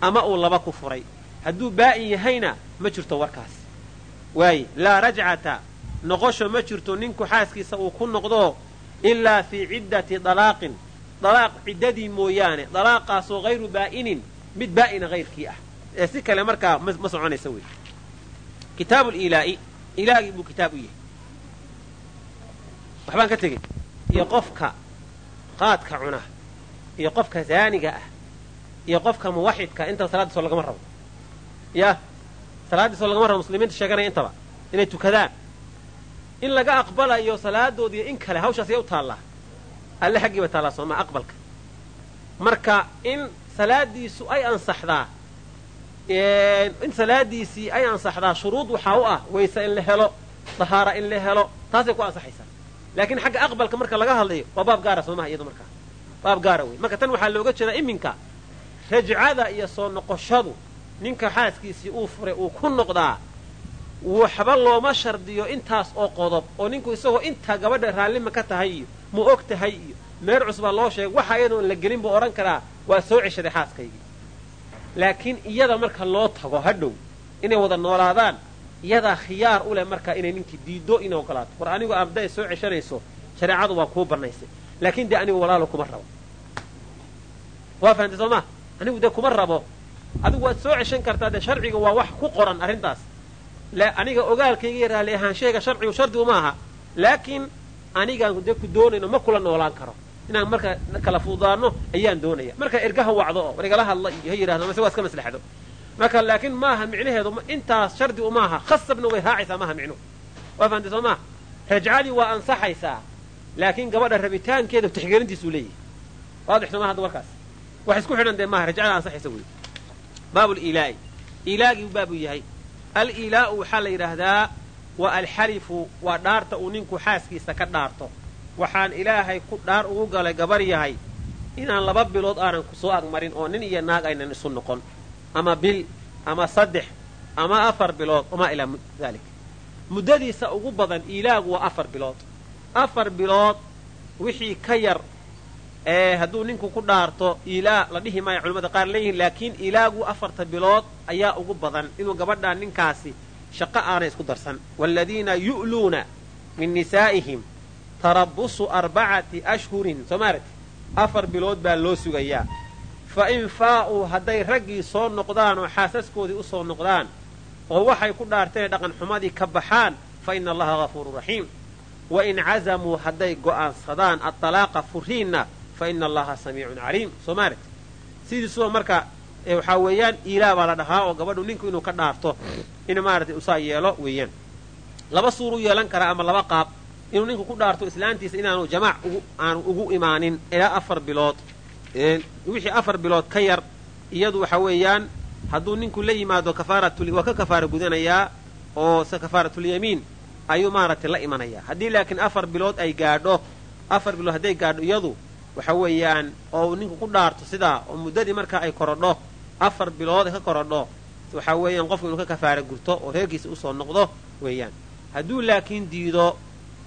ama uu laba ku furay. Hadduu baa'in yahayna ma jirto warkaas. Waaye laa rajcata noqosho ma jirto ninku xaaskiisa uu ku noqdo ilaa fii ciddati dalaaqin. Dalaaq ciddadii mooyaane dalaaqaasoo hayru baa'inin mid baa'ina hayrkii ah. Ee si kale markaa ma soconaysa wey kitaabu liilaa'i ilaagii buu kitaab u yahay. Waxbaan ka tegey. Iyo qofka qaadka cuna iyo qofka zaaniga ah iyo qofka muwaxidka intaba salaaddiisoo lagama rabo. Ya salaaddiisoo lagama rabo muslimiinta sheeganaya intaba inay tukadaan. In laga aqbalayo salaadoodiiyo in kale hawshaas yay u taallaa. Alle xaggii bay taallaa sooma aqbalka. Marka in salaadiisu ay ansaxdaa in salaadiisii ay ansaxdaa shuruud waxaa u ah wayse in la helo dahaara in la helo taasay ku ansaxaysaa. Laakiin xagga aqbalka marka laga hadlayo waa baab gaara soo maha iyadu markaa baab gaara wey marka tan waxaa looga jeedaa iminka rajcada iyo soo noqoshadu. Ninka xaaskiisii uu furay uu ku noqdaa waxba looma shardiyo intaas oo qodob oo ninku isagoo intaa gabadha raallima ka tahay iyo ma og tahay iyo. Meer cusbaa loo sheegay waxa iyadoon la gelin buu odhan karaa waa soo ceshaday xaaskaygii. Laakiin iyada marka loo tago hadhow inay wada noolaadaan iyadaa khiyaar u leh markaa inay ninkii diiddo inay ogolaato. War anigu abday soo ceshanayso shareecadu waa kuu bannaysay laakiin dee anigu walaalo kuma rabo waa fahamtay soo maa anigu dee kuma rabo. Adigu waad soo ceshan kartaa dee sharciga waa wax ku qoran arrintaas. Aniga ogaalkayga iyo raalli ahaansheega sharcigu shardi uma aha. Laakiin anigaan dee ku doonayno ma kula noolaan karo. Inaan marka kala fuudaano ayaan doonaya. Marka ergaha wacdo oo war igala hadla iyo ha yidhahdo mase waa iska maslaxdo. Marka laakiin maaha micnaheedu intaas shardi umaaha khasabna way raacaysaa maaha micnuhu waa fahamtay soo maa rajcadii waa ansaxaysaa. Laakiin gabadha rabitaankeeda tixgelintiisuu leeyahay. Waadix soo hadda warkaas wax isku xidhan dee maaha rajcada ansaxaysa wey baabulilaa'i ilaagii baabuu yahay. Alilaa'u waxaa la yidhaahdaa waa alxalifu waa dhaarta uu ninku xaaskiisa ka dhaarto. Waxaan ilaahay ku dhaar ugu galay gabar yahay inaan laba bilood aanan ku soo agmarin oo nin iyo naag aynan isu noqon. Ama bil ama saddex ama afar bilood wamaa ilaa dalik muddadiisa ugu badan ilaagu waa afar bilood. Afar bilood wixii ka yar hadduu ninku ku dhaarto ilaa la dhihi maayo culimmada qaar leeyihiin laakiin ilaagu afarta bilood ayaa ugu badan inuu gabadhaa ninkaasi shaqo aanay isku darsan. Waaladiina yu'luuna min nisaa'ihim tarabusu arbacati ashhurin soo maaragti afar bilood baa loo sugayaa. Fa in faa'uu hadday raggii soo noqdaan oo xaasaskoodii u soo noqdaan oo waxay ku dhaarteen dhaqan xumadii ka baxaan fa ina allaha hafuurun raxiim wa in cazamuu hadday go'aansadaan atalaaqa furiinna fa ina allaha samiicun caliim soo maaragti sidiisuba marka waxaa weeyaan iilaa baa la dhahaa oo gabadhu ninku inuu ka dhaarto in maaratay usaa yeelo weeyaan. Laba suuruu yeelan karaa ama laba qaab. Inuu ninku ku dhaarto islaantiisa inaanu jamaac aanu ugu imaanin ilaa afar bilood. Wixii afar bilood ka yar iyadu waxa weeyaan hadduu ninku la yimaado waa ka kafaara gudanayaa oo se kafaaratulyamiin ayuu maaragtay la imanayaa. Haddii laakiin afar bilood ay gaadho afar bilood hadday gaadho iyadu waxa weeyaan oo uu ninku ku dhaarto sidaa oo muddadii marka ay korodho afar bilood ka korodho waxaa weeyaan qofku inuu ka kafaara gurto oo reerkiisa u soo noqdo weeyaan. Hadduu laakiin diido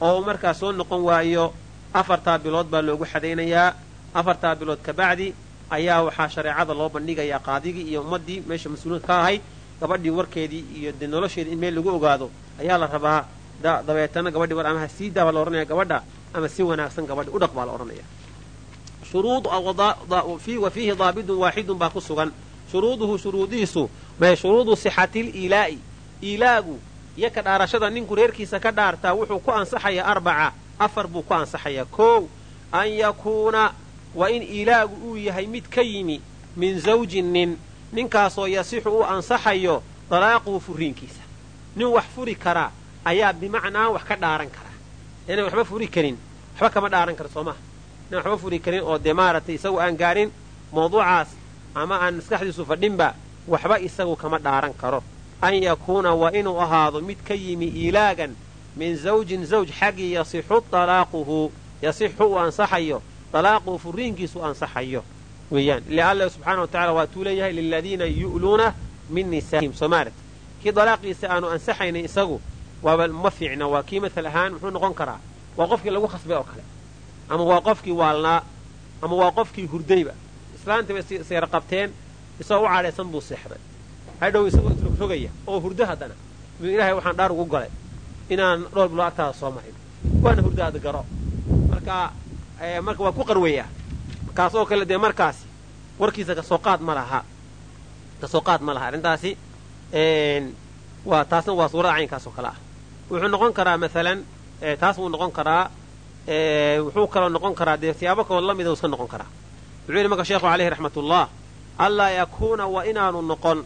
oo uu markaa soo noqon waayo afartaa bilood baa loogu xadaynayaa afartaa bilood kabacdi ayaa waxaa shareecada loo bandhigayaa qaadigii iyo ummaddii meesha mas'uuliyad ka ahayd gabadhii warkeedii iyo dee nolosheedii in meel lagu ogaado ayaa la rabaa. Dabeetana gabadhii war ama ha sii daa baa la odhanaya gabadha ama si wanaagsan gabadhi udhaq baa la odhanaya wa fiihi daabidun waaxidun baa ku sugan. Shuruuduhu shuruudiisu may shuruudu sixatil ilaa'i. Ilaagu iyo ka dhaarashada ninku reerkiisa ka dhaartaa wuxuu ku ansaxayaa arbaca. Afar buu ku ansaxayaa kow an yakuuna waa in ilaagu uu yahay mid ka yimi min zawjin nin. Ninkaasoo yasixu uu ansaxayo dalaaquhu furiinkiisa. Nin wax furi karaa ayaa bimacnaa wax ka dhaaran karaa inaan waxba furi karin waxba kama dhaaran karo soo maha inaan waxba furi karin oo dee maaragtay isagu aan gaadhin mawduucaas ama aan maskaxdiisu fadhinba waxba isagu kama dhaaran karo. An yakuuna waa inuu ahaado mid ka yimi ilaagan min zawjin zawj xaggii yasixu dalaaquhu yasixu uu ansaxayo dalaaquhu furiinkiisu ansaxayo. Weeyaan ila alla subxaana wa tacala waatuu leeyahay liladiina yu'luuna min nisaa'ihim. Soo maaragta kii dalaaqiisa aanu ansaxaynin isagu waaba ma fiicna waa kii matal ahaan muxuu noqon karaa waa qofkii lagu khasbay oo kale ama waa qofkii waalnaa ama waa qofkii hurdayba. Islaantii bay seera qabteen isagoo u cadhaysan buu seexday. Hadhow isagoo isrogrogaya oo hurdo haddana. Ilaahay waxaan dhaar ugu galay inaan dhowr bilo agtaada soo marin. Waana hurdaada garo. Marka marka waa ku qarweeyaa. Kaasoo kale dee markaasi warkiisa ka soo qaad ma laha. Kasoo qaad ma laha. Arrintaasi waa taasna waa suurada caynkaasoo kale ah. Wuxuu noqon karaa maalan taas wuu noqon karaa wuxuu kaloo noqon karaa dee siyaabo kaloo la mida iska noqon karaa. Wuxuu yidhi marka sheekhu caleyhi raxmatullah allaa yakuuna waa inaanu noqon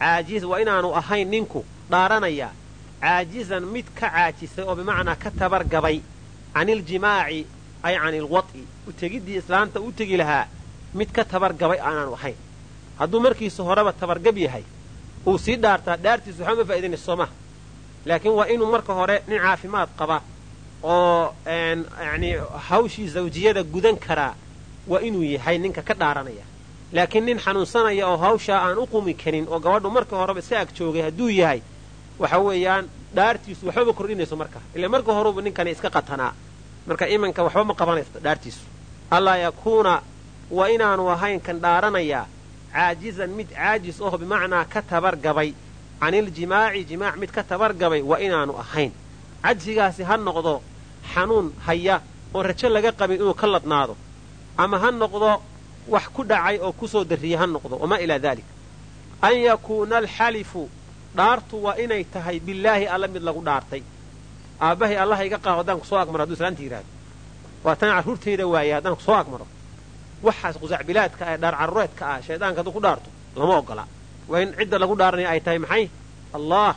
caajiz waa inaanu ahayn ninku dhaaranaya caajizan mid ka caajisay oo bimacnaa ka tabargabay caniiljimaaci ay cani ilwad'i utegiddii islaanta u tegi lahaa mid ka tabargabay aanaanu ahayn. Hadduu markiisa horeba tabargab yahay uu sii dhaartaa dhaartiisu waxba ma faa'idaynayso soo maha laakiin waa inuu marka hore nin caafimaad qaba oo yacnii hawshii zawjiyada gudan karaa waa inuu yahay ninka ka dhaaranaya. Laakiin nin xanuunsanaya oo hawshaa aan u qumi karin oo gabadhu marka horeba iska ag joogay hadduu yahay waxa weeyaan dhaartiisu waxbama kordhinayso marka. Ila marka horuba ninkani iska qatanaa. Marka imanka waxba ma qabanayso dhaartiisu. Allaa yakuuna waa inaanu ahayn kan dhaaranayaa caajizan mid caajis oho bimacnaa ka tabargabay caniljimaaci jimaac mid ka tabargabay waa inaanu ahayn cajsigaasi ha noqdo xanuun haya oo rajo laga qabin inuu ka ladnaado ama ha noqdo wax ku dhacay oo ku soo darriye ha noqdo wamaa ilaa dalik. An yakuuna alxalifu dhaartu waa inay tahay billaahi alla mid lagu dhaartay. Aabbahay allaha iga qaado haddaan ku soo agmaro hadduu islaanta yidhahdo waa tan carruurtayda waaya haddaan ku soo agmaro waxaas qusacbilaadka ee dhaar carruureedka ah shaydaanka hadduu ku dhaarto lama ogola. Waa in cidda lagu dhaaranaya ay tahay maxay? Allah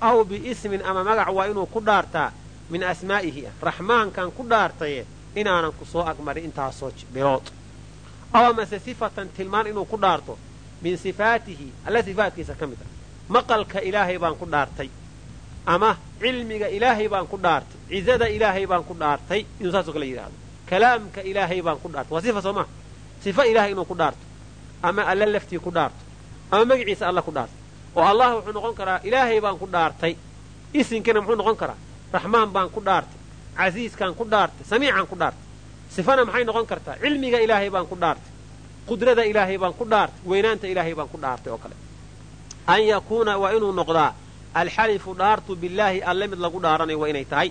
aw biismin ama magac waa inuu ku dhaartaa min asmaa'ihi ah raxmaankan ku dhaartaye inaanan ku soo agmarin intaasoo bilood. Aw amase sifatan tilmaan inuu ku dhaarto min sifaatihi alla sifaatkiisa ka mid ah maqalka ilaahay baan ku dhaartay ama cilmiga ilaahay baan ku dhaartay cizada ilaahay baan ku dhaartay inuu saasoo kale yidhaahdo. Kalaamka ilaahay baan ku dhaartay waa sifa soo maha sifa ilaahay inuu ku dhaarto ama alla laftii ku dhaarto ama magaciisa alla ku dhaarto oo allah wuxuu noqon karaa ilaahay baan ku dhaartay isinkiina muxuu noqon karaa? Raxmaan baan ku dhaartay casiiskaan ku dhaartay samiicaan ku dhaartay. Sifana maxay noqon kartaa? Cilmiga ilaahay baan ku dhaartay qudrada ilaahay baan ku dhaartay weynaanta ilaahay baan ku dhaartay oo kale. An yakuuna waa inuu noqdaa alxalifu dhaartu billaahi alle mid lagu dhaaranayo waa inay tahay.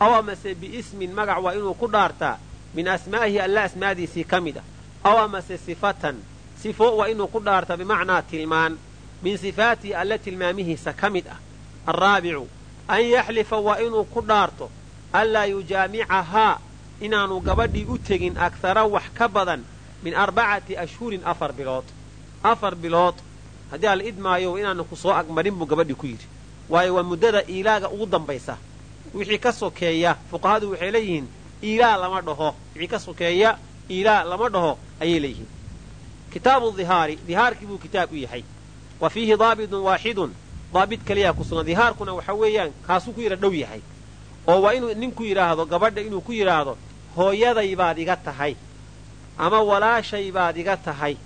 Aw amase biismin magac waa inuu ku dhaartaa min asmaa'ihi alla asmaadiisii ka mid ah. Aw amase sifatan sifo waa inuu ku dhaartaa bimacnaa tilmaan min sifaatihi alle tilmaamihiisa ka mid ah. Alraabicu an yaxlifa waa inuu ku dhaarto anlaa yujaamicahaa inaanu gabadhii u tegin akhara wax ka badan min arbacati ashhurin afar bilood. Afar bilood haddii alla idmaayo inaanu ku soo agmarin buu gabadhii ku yidhi. Waayo waa muddada iilaaga ugu dambaysa. Wixii ka sokeeya fuqahadu waxay leeyihiin iilaa lama dhaho. Wixii ka sokeeya iilaa lama dhaho ayay leeyihiin. Kitaabu dihaari dihaarkii buu kitaab u yahay wa fiihi daabitun waaxidun daabit keliyaa ku sugan. Dihaarkuna waxa weeyaan kaasuu ku yidha dhow yahay. Oo waa inuu ninku yidhaahdo gabadha inuu ku yidhaahdo hooyaday baad iga tahay. Ama walaashay baad iga tahay.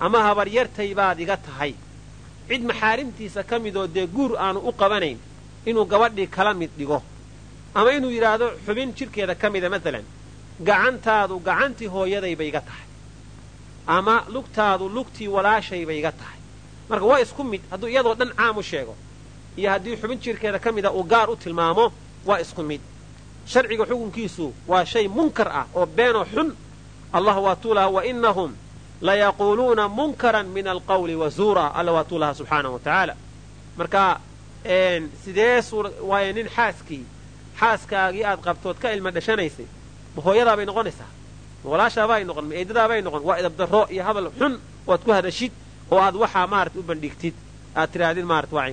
Ama habaryartay baad iga tahay. Cid maxaarimtiisa ka midoo dee guur aanu u qabanayn inuu gabadhii kala mid dhigo. Ama inuu yidhaahdo xubin jidhkeeda ka mida maalan gacantaadu gacantii hooyadayba iga tahay. Ama lugtaadu lugtii walaashayba iga tahay marka waa isku mid hadduu iyadoo dhan caam u sheego iyo haddii xubin jidhkeeda ka mida uu gaar u tilmaamo waa isku mid. Sharciga xukunkiisu waa shay munkar ah oo beenoo xun. Allah waa tuulaha wa inahum layaquuluuna munkaran min alqawli wa zuura. Alla waa tuulaha subxaanahu wa tacaala. Marka sidee waaye nin xaaskii xaaskaagii aad qabtood ka ilma dhashanaysay ma hooyadaabay noqonaysaa? Ma walaashaabaay noqon ma eedadaabay noqon waa idabdarro iyo hadal xun oad ku hadashid oo aad waxaa maarata u bandhigtid aad tirahdid maarata waa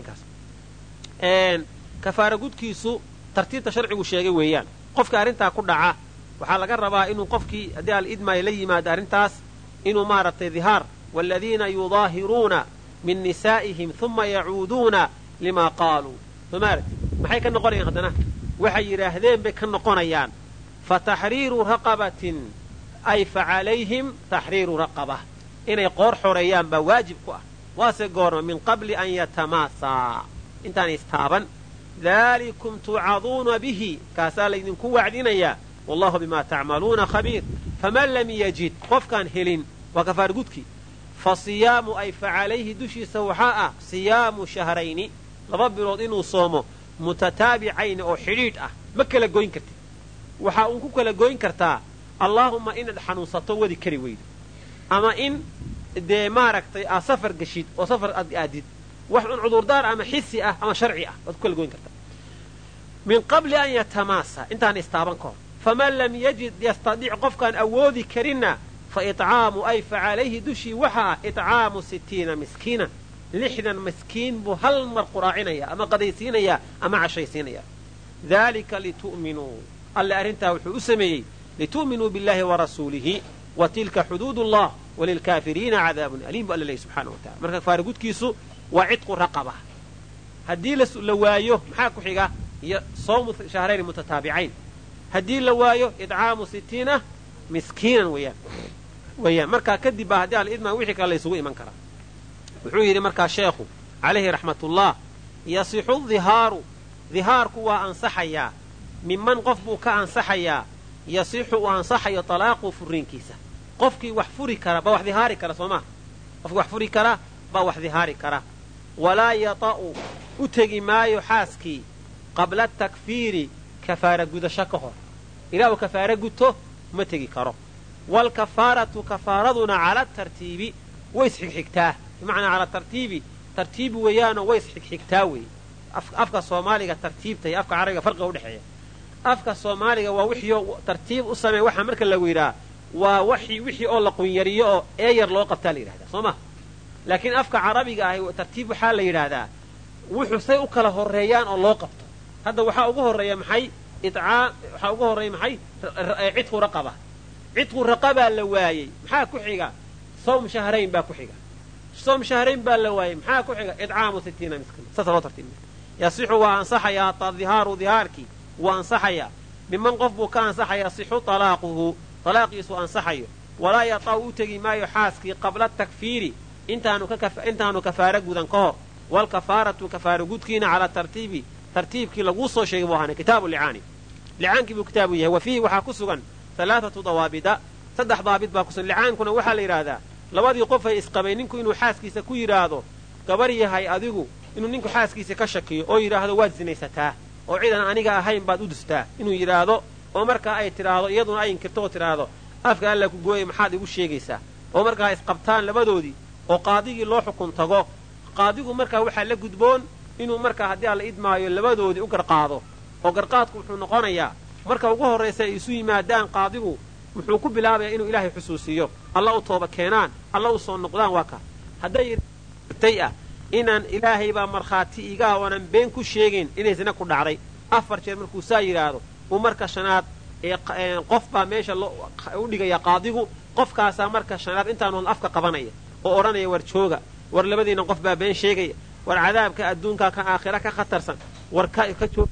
gudkiisu tartiibta sharcigu sheegay weeyaan. Qofka arrintaa ku dhaca waxaa laga rabaa inuu qofkii haddii alidmaayo la yimaado arrintaas inuu maaragtay dihaar waaladiina yudaahiruuna min nisaa'ihim uma yacuuduuna limaa qaaluu. Somaarati maxay ka noqonayaan haddana? Waxay yidhaahdeen bay ka noqonayaan fa taxriiru raqabatin ay fa taxriiru raqaba inay qoor xoreeyaan baa waajib ku ah. Waase goorma min qabli an yatamaasaa intaan istaaban. Daalikum tuucaduuna bihi. Kaasaa laydinku wacdinayaa wallahu bimaa tacmaluuna khabiir. Faman lam yajid qofkaan helin waa kafaar gudkii fa siyaamu ay fa calayhi dushiisa waxaa ah siyaamu shahrayni. Laba bilood inuu soomo mutataabicayni oo xidhiidh ah. Ma kala goyn kartid. Waxaa uun ku kala goyn kartaa allaahumma inaad xanuunsato wadi kari weydo ama in dee maaragtay aad safar geshid oo safar aad aadid wax un cudurdaar ama xisi ah ama sharci ah waad ku kala goyn min qabli an yatamaasa intaan istaaban ka hor. Faman lam yajid yastadiic qofkaan awoodi karinna fa itcaamu ay fa calayhi dushii waxaa itcaamu sittiina miskiina. Lixdan miskiin buu hal mar quraacinaya ama qadaysiinayaa ama cashaysiinayaa. Daalika litu'minuu alle arrintaa wuxuu u sameeyey litu'minuu billaahi wa rasuulihi wa tilka xuduud ullah walilkaafiriina cadaabun aliim bu alla leeyahy subxaana wa tacala marka kafaaragudkiisu waa cidqu raqaba haddii la waayo maxaa ku xiga sawmu shahrayni mutataabicayn haddii la waayo idcaamu sitiina miskiinan weeyaan weeyaan markaa kadib baa haddii alidmaa wixii kale laysugu iman karaa wuxuu yidhi markaa sheekhu calayhi raxmatullah yasixu dhihaaru dhihaarku waa ansaxayaa minman qof buu ka ansaxayaa yasixu uu ansaxayo talaaqu furiinkiisa qofkii wax furi kara baa wax dhihaari kara soo maa qofkii wax furi kara baa wax dhihaari kara. Walaa yata'u u tegi maayo xaaskii qabla takfiiri kafaara gudasho ka hor. Ilaa uu guto ma tegi karo. Waalkafaaratu kafaaraduna cala tartiibi way isxigxigtaa. Bimacnaa cala tartiibi tartiibi weeyaanoo way isxigxigtaa weeye afka soomaaliga tartiibta iyo afka carabiga farqiga udhexeeya afka soomaaliga waa wixii tartiib u sameeya waxaa marka lagu yidhaha waa wixii oo la qunyariyo oo eeyar loo qabtaa la yidhahdaa soo ma? Laakiin afka carabiga ahi tartiib waxaa la yidhaahdaa wuxuu say u kala horreeyaan oo loo qabto. Hadda waxaa ugu horreeya maxay? Idcaam waxaa ugu horreeya maxay? Cidqu raqaba. Cidqu raqabaa la waayey. Maxaa ku xiga? Sawm shahrayn baa ku xiga. Sawm shahrayn baa la waayey. Maxaa ku xiga? Idcaamu sitiina miskiin saasa loo tartiib. Yasixu waa ansaxayaa hataa dhihaaru dhihaarkii wuu ansaxayaa. Miman qof buu ka ansaxayaa sixu talaaquhu talaaqiisu ansaxayo walaa yata'u u tegi maayo xaaskii qabla takfiiri intaanu kafaara gudan ka hor waalkafaaratu kafaara gudkiina calaa tartiibi tartiibkii laguu soo sheegay buu ahaana kitaabu licaani licaankii buu kitaabu yahay wa fiihi waxaa ku sugan halaathatu dawaabida saddex daabid baa kusugan licaankuna waxaa la yidhaahdaa labadii qofay isqabay ninku inuu xaaskiisa ku yidhaahdo gabar yahay adigu inuu ninku xaaskiisa ka shakiyo oo yidhaahdo waad sinaysataa oo ciidan aniga ahayn baad u dustaa inuu yidhaahdo oo markaa ay tidhaahdo iyaduna ay inkirto oo tidhaahdo afka alla ku gooyay maxaad igu sheegaysaa. Oo markaa isqabtaan labadoodii oo qaadigii loo xukun tago. Qaadigu markaa waxaa la gudboon inuu markaa haddii alla idmaayo labadoodii u garqaado. Oo garqaadku wuxuu noqonayaa marka ugu horraysa ay isu yimaadaan qaadigu wuxuu ku bilaabayaa inuu ilaahay xusuusiyo. Alla u tooba keenaan alla u soo noqdaan waa ka. Hadday tay ah inaan ilaahay baa markhaati igaa oonan been ku sheegayn inay zina ku dhacday. Afar jeer markuu saa yidhaahdo uu marka shanaad qof baa meesha u dhigaya qaadigu qofkaasaa marka shanaad intaanu afka qabanaya oo odhanaya war jooga war labadiina qof baa been sheegaya war cadaabka adduunka ka aakhira ka khatarsan war ka joog